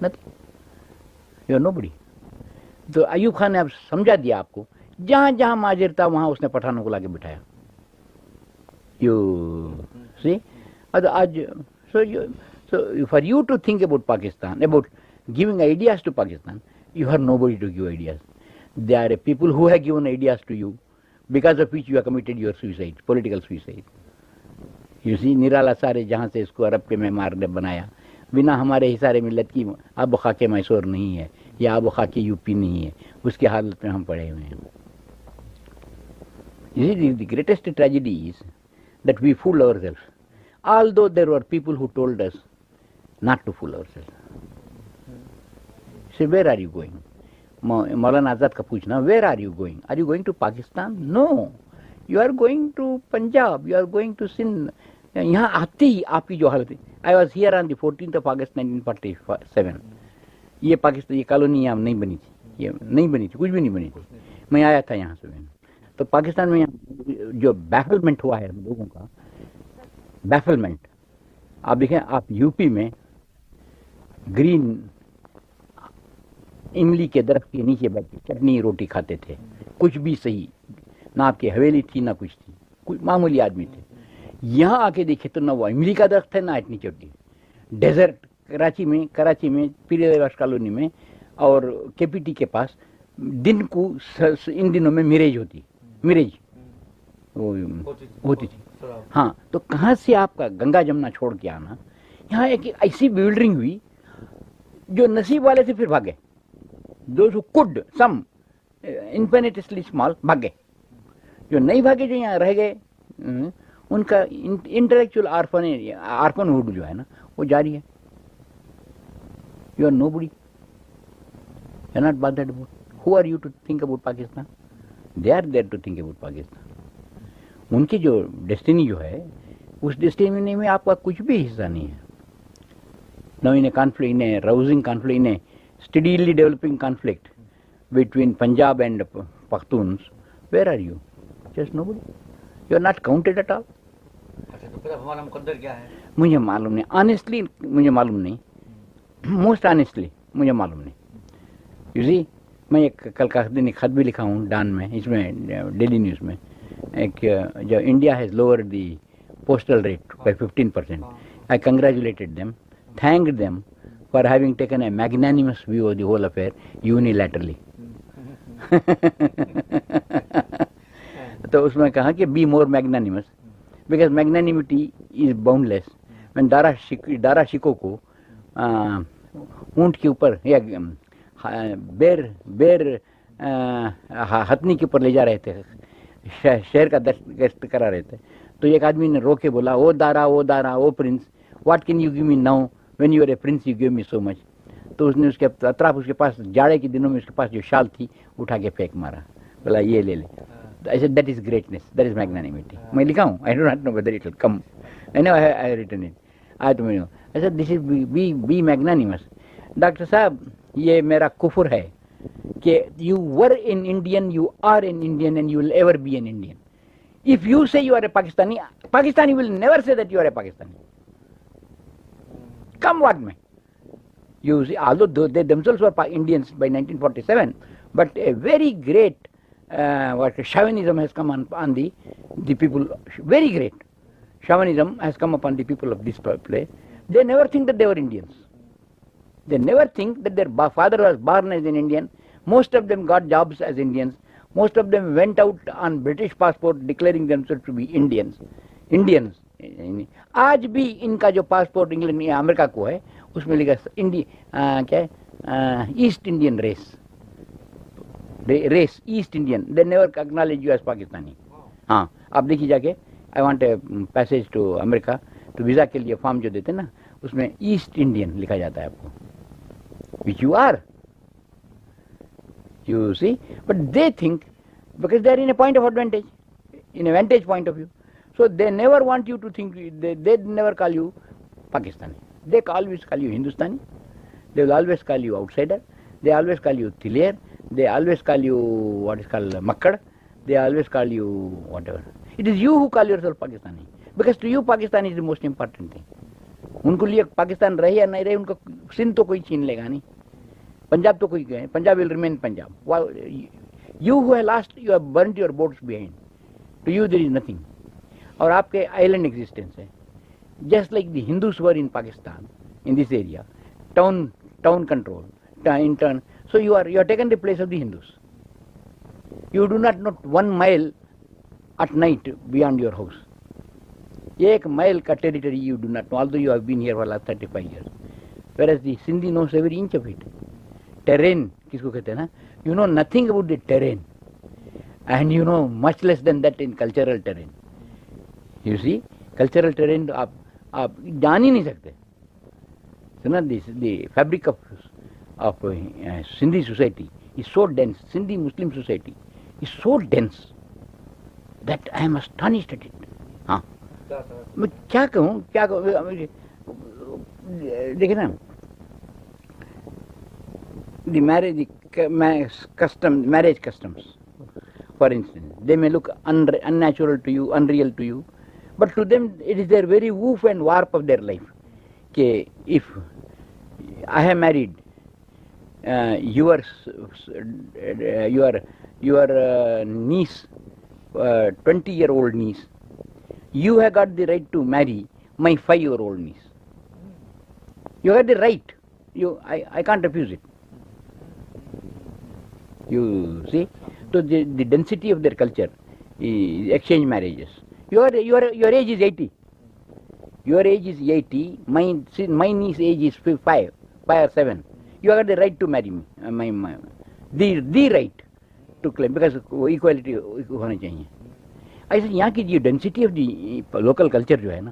nothing you nobody تو ایوب خان نے اب سمجھا دیا آپ کو جہاں جہاں ماجر تھا وہاں اس نے پٹھانوں کو لا کے بٹھایا یو سی ادا آج so you so you you to think about Pakistan about giving ideas to Pakistan you are nobody to give ideas they are a people who have given ideas to you because of which you ارٹیڈ you are suicide political suicide you see نرالا سارے جہاں سے اس کو عرب کے معمار نے بنایا بنا ہمارے حصار ملت کی آب و خاکے میسور نہیں ہے یا آب و خاکے یو پی نہیں ہے اس کی حالت میں ہم پڑے ہوئے ہیں the greatest tragedy is that we fool ourself although there are people who does not to fool ourself see where are you going Maulana Azad کا پوچھنا where are you going are you going to Pakistan no you are going to Punjab you are going to Sindh یہاں آتی ہی آپ کی جو حالت I was here on the of nineteen forty seven یہ پاکستان یہ کالونی یہاں نہیں بنی تھی یہ نہیں بنی تھی کچھ بھی نہیں بنی تھی میں آیا تھا یہاں سے تو پاکستان میں جو بیفلمنٹ ہوا ہے لوگوں کا بیفلمنٹ آپ دیکھیں آپ یو پی میں گرین املی کے درخت کے نیچے بیٹھ کے چٹنی روٹی کھاتے تھے کچھ بھی صحیح نہ آپ کی حویلی تھی نہ کچھ تھی کچھ معمولی آدمی تھے یہاں آ کے دیکھے تو نہ وہ املی کا درخت ہے نہ اٹنی چوٹی ڈیزرٹ کراچی میں کراچی میں پیری پیراج کالونی میں اور کے پی ٹی کے پاس دن کو ان دنوں میں میریج ہوتی میریج جی۔ ہوتی تھی ہاں تو کہاں سے آپ کا گنگا جمنا چھوڑ کے آنا یہاں ایک ایسی بلڈرنگ ہوئی جو نصیب والے تھے پھر بھاگے جو یہاں رہ گئے ان کا آرفن ہوڈ جو ہے نا وہ جاری ہے you are nobody not that about Pakistan they are there to think about Pakistan ان کی جو ڈیسٹینی جو ہے اس ڈیسٹینی میں آپ کا کچھ بھی حصہ نہیں ہے کانفلکٹ انہیں راؤزنگ انہیں steadily developing conflict between Punjab and steadily developing conflict between Punjab and Pakhtuns where you are not کا مجھے معلوم نہیں آنےسٹلی معلوم نہیں موسٹ آنیسٹلی مجھے معلوم نہیں سی میں ایک ایک خط بھی لکھا ہوں ڈان میں اس میں ڈیلی نیوز میں India has lower the postal percent I congratulated them thank them for he taken a magnanimous whole affair unilaterally تو اس میں کہا کہ be more magnanimous because magnanimity is boundless میں ڈارا ڈارا شکو کو اونٹ کے اوپر یا بیر بیر ہتنی کے اوپر لے جا رہے تھے شہر کا دست گست کرا رہے تھے تو ایک آدمی نے رو کے بولا او Dara oh Dara oh prince what can you give me now when you were a prince you give me so much تو اس نے اس کے اطراف اس کے پاس جاڑے کے دنوں میں اس کے پاس جو شال تھی اٹھا کے پھینک مارا بولا یہ لے لے ایسے that is greatness that is magnanimity میں لکھا ہوں میگنانیمس ڈاکٹر صاحب یہ میرا کفر ہے کہ you in Indian you are Indian and you will ever be an Indian if you say you are a Pakistani Pakistani will never say that you are a Pakistani Come what may. You see, although they themselves were Indians by 1947, but a very great uh, chauvinism has come on the people, very great chauvinism has come upon the people of this place. They never think that they were Indians. They never think that their father was born as an Indian. Most of them got jobs as Indians. Most of them went out on British passport declaring themselves to be Indians. یعنی آج بھی ان کا جو پاسپورٹ انگلینڈ یا امریکہ کو ہے اس میں لکھا انڈی کیا ہے east Indian race race east Indian they never acknowledge you as Pakistani ہاں آپ دیکھیے جا کے I want a piece to America تو ویزا کے لیے فارم جو دیتے نا اس میں ایسٹ انڈین لکھا جاتا ہے آپ کو which you are you see but they think because they are in point of advantage in vantage point of view so they never want you to think they never call you Pakistani they always call you Hindustani they always call you outsider they always call you تھلیئر they always call you what is call مکڑ they always call you whatever it is you who call yourself Pakistani because to you Pakistani is a most important thing in کو لیے پاکستان رہے یا نہیں رہے ان کو سن تو کوئی چھین لے گا نہیں پنجاب تو کوئی Punjab will remain Punjab lost you warranty board behind to you there is nothing اور آپ کے آئیلینڈ ایگزسٹینس ہے just like the Hindus were in Pakistan in this area town town control in turn so you are you are taken the place of the Hindus you do not not one mile at night beyond your house ایک مائل کا territory you do not know all do you have been here for last thirty five years whereas the Sindhi knows every inch of it terrain کس کو کہتے ہیں نا you know nothing about the terrain and you know much less than that in cultural terrain you see cultural train آپ آپ جان ہی نہیں سکتے سنا the fabric of of Sindhi society is so dense Sindhi Muslim society is so dense that I am astonished at it ہاں میں کیا کہوں کیا کہوں دیکھیں نا the marriage custom marriage customs for instance they may look unnatural to you unreal to you But to them, it is their very woof and warp of their life. Okay, if I have married, uh, your uh, uh, niece, 20-year-old niece, you have got the right to marry my 5-year-old niece. You have the right. I can't refuse it. You see? So the density of their culture, exchange marriages. your your your age is 80 your age is 80 my my niece age is 5 5 or 7 you have the right to marry me uh, my, my the the right to claim because equality ہونا چاہیے ایسے یہاں کی جو density of the local culture جو ہے نا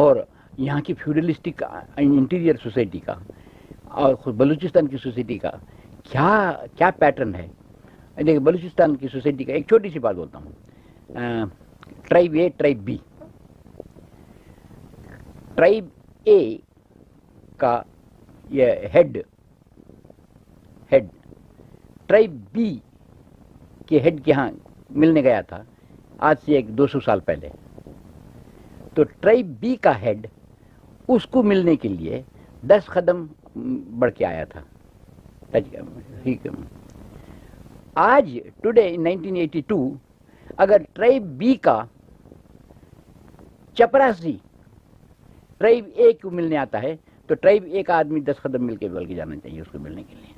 اور یہاں کی فیوڈلسٹک انٹیریئر سوسائٹی کا اور بلوچستان کی سوسائٹی کا کیا کیا پیٹرن ہے دیکھیے بلوچستان کی سوسائٹی کا ایک چھوٹی سی بات بولتا ہوں tribe A tribe B tribe A کا یہاں ملنے گیا تھا آج سے ایک دو سو سال پہلے تو ٹرائب بی کا ہیڈ اس کو ملنے کے لیے دس قدم بڑھ کے آیا تھا آج ٹوڈے نائنٹین ایٹی ٹو اگر ٹرائب بی کا چپراسی ٹریب اے کو ملنے آتا ہے تو ٹرائب اے کا آدمی دس قدم مل کے بول کے جانا چاہیے اس کو ملنے کے لیے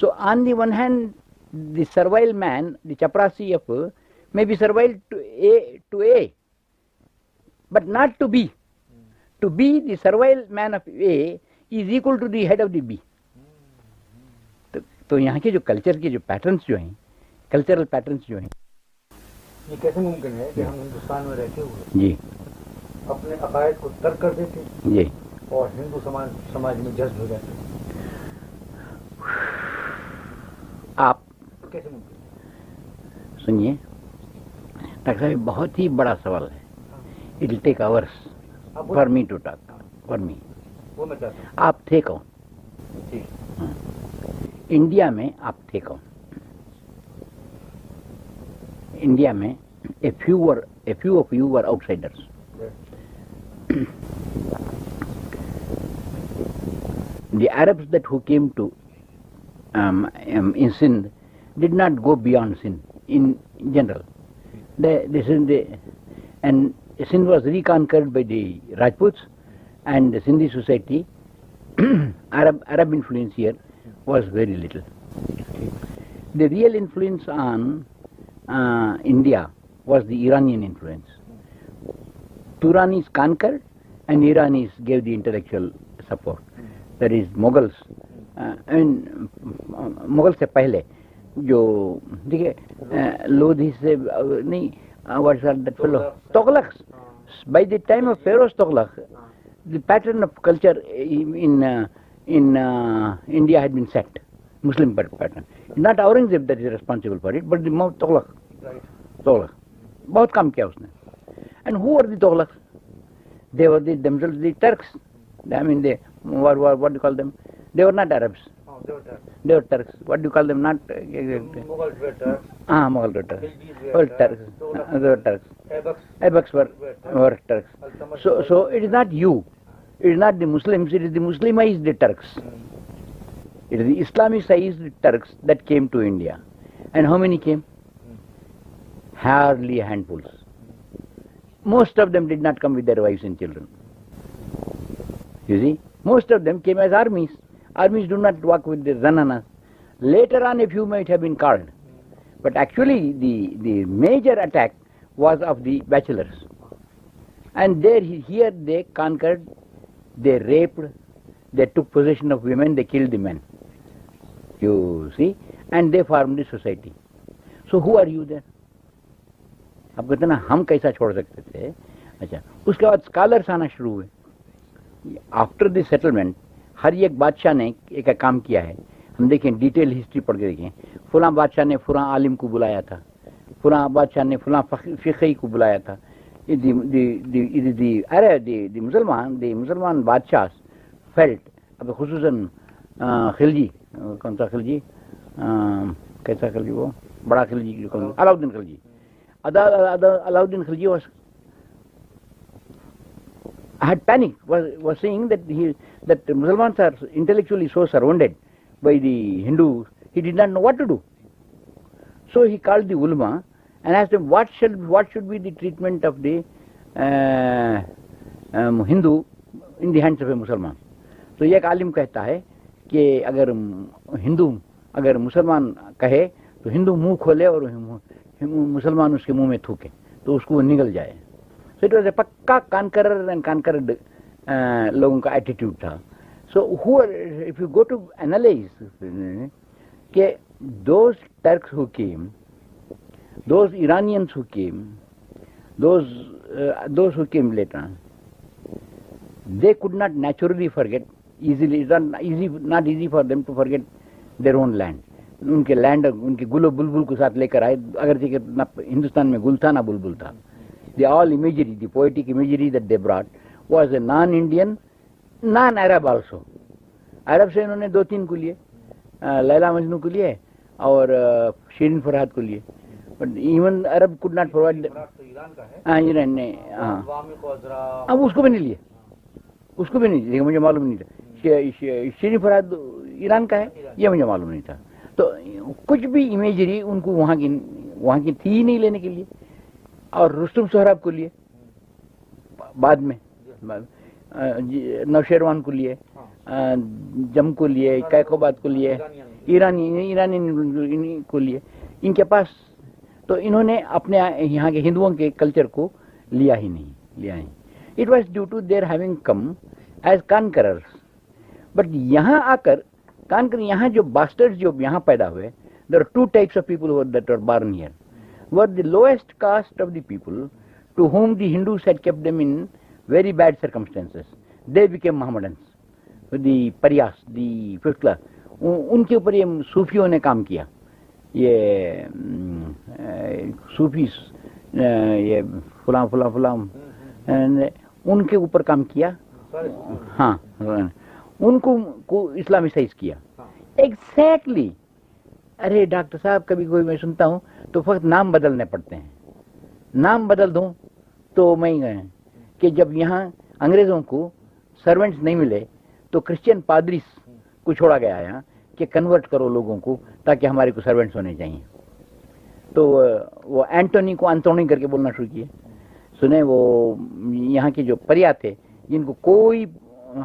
so on the one hand the servile man the chaprasi of may be servile to A but not to be to be the servile man of A is equal to the head of the B تو یہاں کے جو کلچر کے جو پیٹرنس جو ہیں کلچرل پیٹرنس جو ہیں یہ کیسے ممکن ہے کہ ہم ہندوستان میں رہتے ہوئے جی اپنے عقائد کو ترک کر دیتے جی اور ہندو سماج سماج میں جذب ہو جاتے آپ کیسے ممکن سنیے ڈاکٹر صاحب بہت ہی بڑا سوال ہے it take hours for me to talk for me آپ تھے کون جی۔ ہاں۔ انڈیا میں آپ تھے کون انڈیا میں outsiders the Arabs that who came to Sindh did not go beyond Sindh in general Sindh this was reconquered by the Rajput and the Sindhi society Arab influence here was very little the real influence on India was the Irani conquer and Irani gave the intellectual support there is Mughals سے پہلے جو pattern of culture had been set Muslim not اور دولت بہت کم کیا اس نے اینڈ ہو آر دی دولت they are the them the Turks they I mean they were were what you call them they are not Arabs they are Turks what you call them not exact ہاں Mughal Turks were Turks were Turks Aibaks were were Turks so so it is not you it is not the Muslim it is the Muslim is the Turks it is the Islamic is the Turks that came to India and how many came hardly handfuls. Most of them did not come with their wives and children. You see, most of them came as armies. Armies do not walk with their zananas. Later on a few might have been called, but actually the major attack was of the bachelors. And here they conquered, they raped, they took possession of women, they killed the men. You see, and they formed the society. So who are you then? آپ کہتے ہیں نا ہم کیسا چھوڑ سکتے تھے اچھا اس کے بعد اسکالرس آنا شروع ہوئے آفٹر دی سیٹلمنٹ ہر ایک بادشاہ نے ایک کام کیا ہے ہم دیکھیں ڈیٹیل ہسٹری پڑھ کے دیکھیں فلاں بادشاہ نے فلاں عالم کو بلایا تھا فلاں بادشاہ نے فلاں فقی کو بلایا تھا دی مسلمان دی مسلمان بادشاہ فیلٹ اب خصوصاً خلجی کون سا خلجی کیسا خلجی وہ بڑا Khilji Alauddin Khilji Alauddin Khilji was was, was had panic, saying that that he, he he Muslims are intellectually so So surrounded by the the the the Hindus, did not know what what what to do. called ulama and asked them should, should be treatment of treatment of the Hindu hand of a Musalman تو یہ ایک عالم کہتا ہے کہ اگر ہندو اگر مسلمان کہے تو ہندو منہ کھولے اور مسلمان اس کے منہ میں تھوکے تو اس کو وہ نگل جائے so it was a pucca conquer conquer لوگوں کا ایٹیٹیوڈ تھا so if you go to analyse کہ those Turks who who those those those Iranians who came later they could not naturally forget easily not easy for them to forget their own land ان کے لینڈ ان کے گل و بلبل کے ساتھ لے کر آئے اگر نہ ہندوستان میں گل تھا نہ بلبل تھا the the all imagery imagery poetic that they brought was a non Indian non Arab also عرب سے انہوں نے دو تین کو لیے لیلا مجنو کو لیے اور شیرین فرحت کو لیے even Arab could not provide ہاں, ہاں۔ اب اس کو بھی نہیں لیے اس کو بھی نہیں مجھے معلوم نہیں تھا شیرین فرحاد ایران کا ہے یہ مجھے معلوم نہیں تھا تو کچھ بھی امیجری ان کو وہاں کی وہاں کی تھی ہی نہیں لینے کے لیے اور رستم سہراب کو لیے بعد میں جی، نوشیروان کو لیے جم کو لیے کیکوباد کو لیے ایرانی ایرانی کو لیے ان کے پاس تو انہوں نے اپنے یہاں کے ہندوؤں کے کلچر کو لیا ہی نہیں لیا ہی it was due to their having come as کان بٹ یہاں آ کر کان کر یہاں جو باسٹرز جو یہاں پیدا ہوئے ان کے اوپر یہ صوفیوں نے کام کیا یہ یہ فلاں فلاں فلاں ان کے اوپر کام کیا ہاں ان کو کو اسلامسائز کیا ایگزیکٹلی ہاں۔ ارے ڈاکٹر صاحب کبھی کوئی میں سنتا ہوں تو فقط نام بدلنے پڑتے ہیں نام بدل دوں تو میں کہ جب یہاں انگریزوں کو سروینٹس نہیں ملے تو کرسچن پادریس کو چھوڑا گیا یہاں کہ کنورٹ کرو لوگوں کو تاکہ ہمارے کو سروینٹس ہونے چاہیے تو وہ اینٹونی کو انتونی کر کے بولنا شروع کیے سنیں وہ یہاں کے جو پریا تھے جن کو کوئی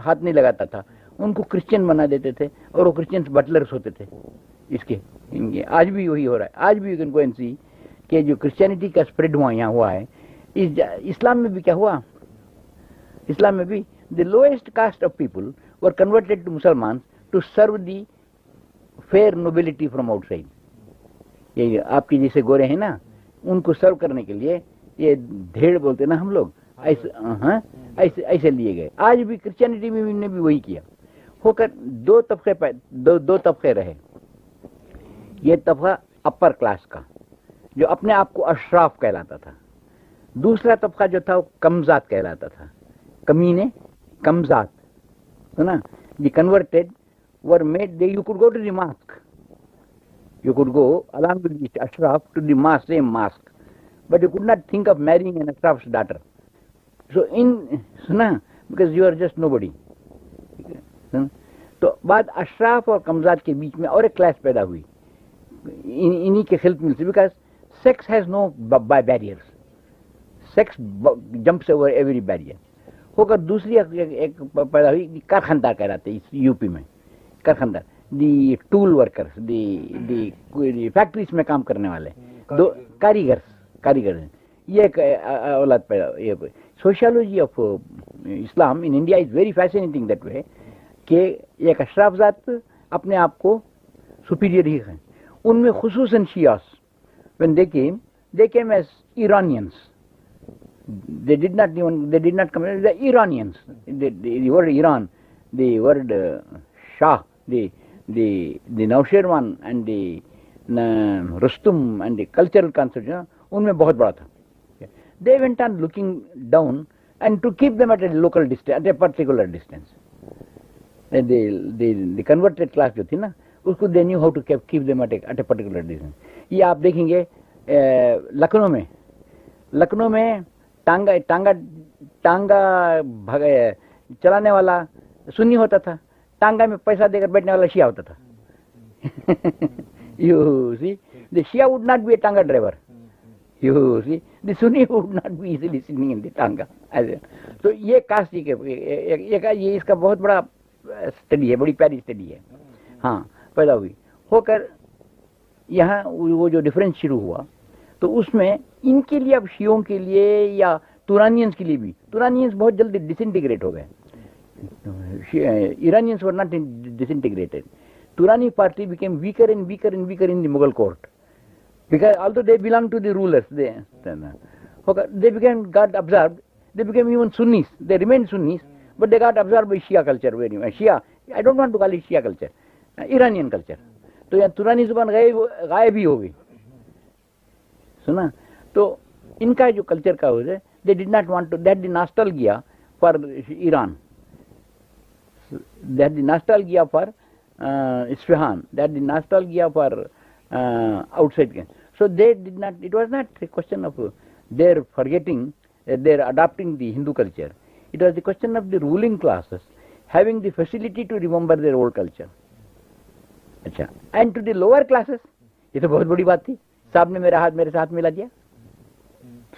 ہاتھ نہیں لگاتا تھا ان کو کرسچن بنا دیتے تھے اور وہ کرسچن بٹلرس ہوتے تھے اس کے آج بھی وہی ہو رہا ہے آج بھی کہ جو کرسچینٹی کا اسپریڈ ہوا یہاں ہے اسلام میں بھی کیا ہوا اسلام میں بھی the lowest caste of people converted to Musalman to serve the fair nobility from outside یہ آپ کے جیسے گورے ہیں نا ان کو سرو کرنے کے لیے یہ دھیڑ بولتے نا ہم لوگ ہاں، ایسے ایسے لیے گئے آج بھی کرسچینٹی میں بھی وہی کیا ہو دو طبقے پہ دو دو طبقے رہے یہ طبقہ اپر کلاس کا جو اپنے آپ کو اشراف کہلاتا تھا دوسرا طبقہ جو تھا وہ کمزات کہلاتا تھا کمینے کمزات نا the converted were made they you could go to the mosque you could go along with the ashraf to the mosque same mosque but you could not think of marrying an ashrafs daughter so in سنا because you are just nobody تو بعد اشراف اور کمزاد کے بیچ میں اور ایک کلاس پیدا ہوئی انہی کے خلط ملتی because sex has no by barrier sex over every barrier ہو کر دوسری ایک پیدا ہوئی اس یو پی میں کارخاندار دی ٹول ورکر فیکٹریز میں کام کرنے والے دو کاریگر کاریگر sociology of Islam in India is very fascinating that way کہ ایک اشراف ذات اپنے آپ کو سپیریئر ہی ہیں ان میں خصوصاً Shias when they came they came as Iranians they did not they did not complain the Iranians the word Iran the word Shah the the the Nausherwan and the Rustam and the cultural const ان میں بہت بڑا تھا they went on looking down and to keep them at a local distance at a particular distance converted class جو تھی نا اس کو they knew how to keep them at a particular distance یہ آپ دیکھیں گے لکھنؤ میں لکھنؤ میں ٹانگا ٹانگا ٹانگا چلانے والا سنی ہوتا تھا ٹانگا میں پیسہ دے کر بیٹھنے والا شیعہ ہوتا تھا you see the Shia would not be a tanga driver you see the Sunni would not be easily Sunni in the tanga تو یہ کاسٹ یہ اس کا بہت بڑا اسٹڈی ہے بڑی پیاری اسٹڈی ہے ہاں پیدا ہوئی ہو کر یہاں وہ جو ڈفرینس شروع ہوا تو اس میں ان کے لیے اب شیوں کے لیے یا تورانینس کے لیے بھی تورانینس بہت جلدی ڈس انٹیگریٹ ہو گئے Iranians were not disintegrated Turani party became weaker and weaker and weaker in the Mughal court because although they belong to the rulers they became got absorbed they became even Sunnis they remain Sunnis but they got absorbed by Shia Shia, culture I don't want to call it Shia culture, uh, Iranian culture. تو یہ ترانی زبان غائب ہی ہو گئی سنا تو ان کا جو کلچر کا جائے they did not want then nostalgia for Iran nostalgia for Isfahan nostalgia for outside again so they did not it was not question of their forgetting their adapting the Hindu culture it was the question of the ruling classes having the facility to remember their old culture اچھا and to the lower classes یہ تو بہت بڑی بات تھی صاحب نے میرا ہاتھ میرے ساتھ ملا دیا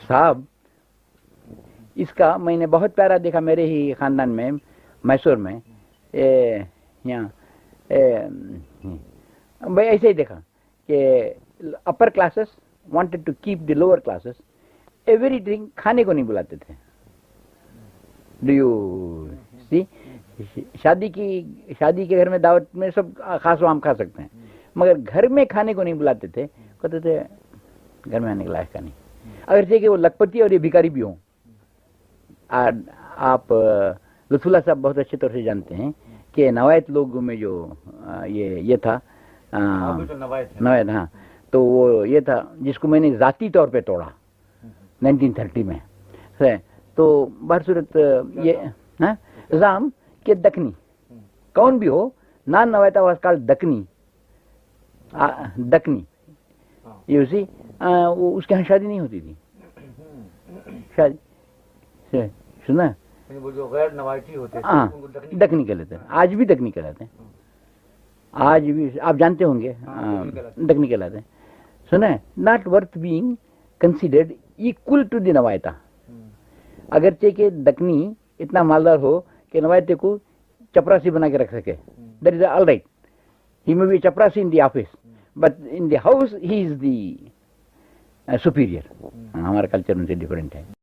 صاحب اس کا میں نے بہت پیارا دیکھا میرے ہی خاندان میں میسور میں اے, اے, ایسے ہی دیکھا کہ upper classes wanted to keep the lower classes every drink کھانے کو نہیں بلاتے تھے ڈو یو سی شادی کی شادی کے گھر میں دعوت میں سب خاص و عام کھا سکتے ہیں مگر گھر میں کھانے کو نہیں بلاتے تھے کہتے تھے گھر میں آنے کے لائق کھانے اگر چاہیے کہ وہ لکھپتی اور یہ بھکاری بھی ہوں آپ لطف اللہ صاحب بہت اچھے طور سے جانتے ہیں کہ نوایت لوگوں میں جو یہ یہ تھا نوایت ہاں تو وہ یہ تھا جس کو میں نے ذاتی طور پہ توڑا نائنٹین تھرٹی میں تو بہر صورت یہ ہاں، کہ دکنی کون بھی ہو نان نویتا کال دکنی دکنی یہ اس کے یہاں شادی نہیں ہوتی تھی شادی سنا یعنی ہاں، دکنی کہ آج بھی دکنی کہلاتے ہیں آج بھی آپ جانتے ہوں گے ہاں، دکنی کہلاتے ہیں سنا not worth being considered equal to the Nawayat اگرچہ کہ دکنی اتنا مالدار ہو کہ نوایتے کو چپراسی بنا کے رکھ سکے there is all right he may be chaprasi in the office but in the house he is the superior ہمارا کلچر ان سے ڈفرینٹ ہے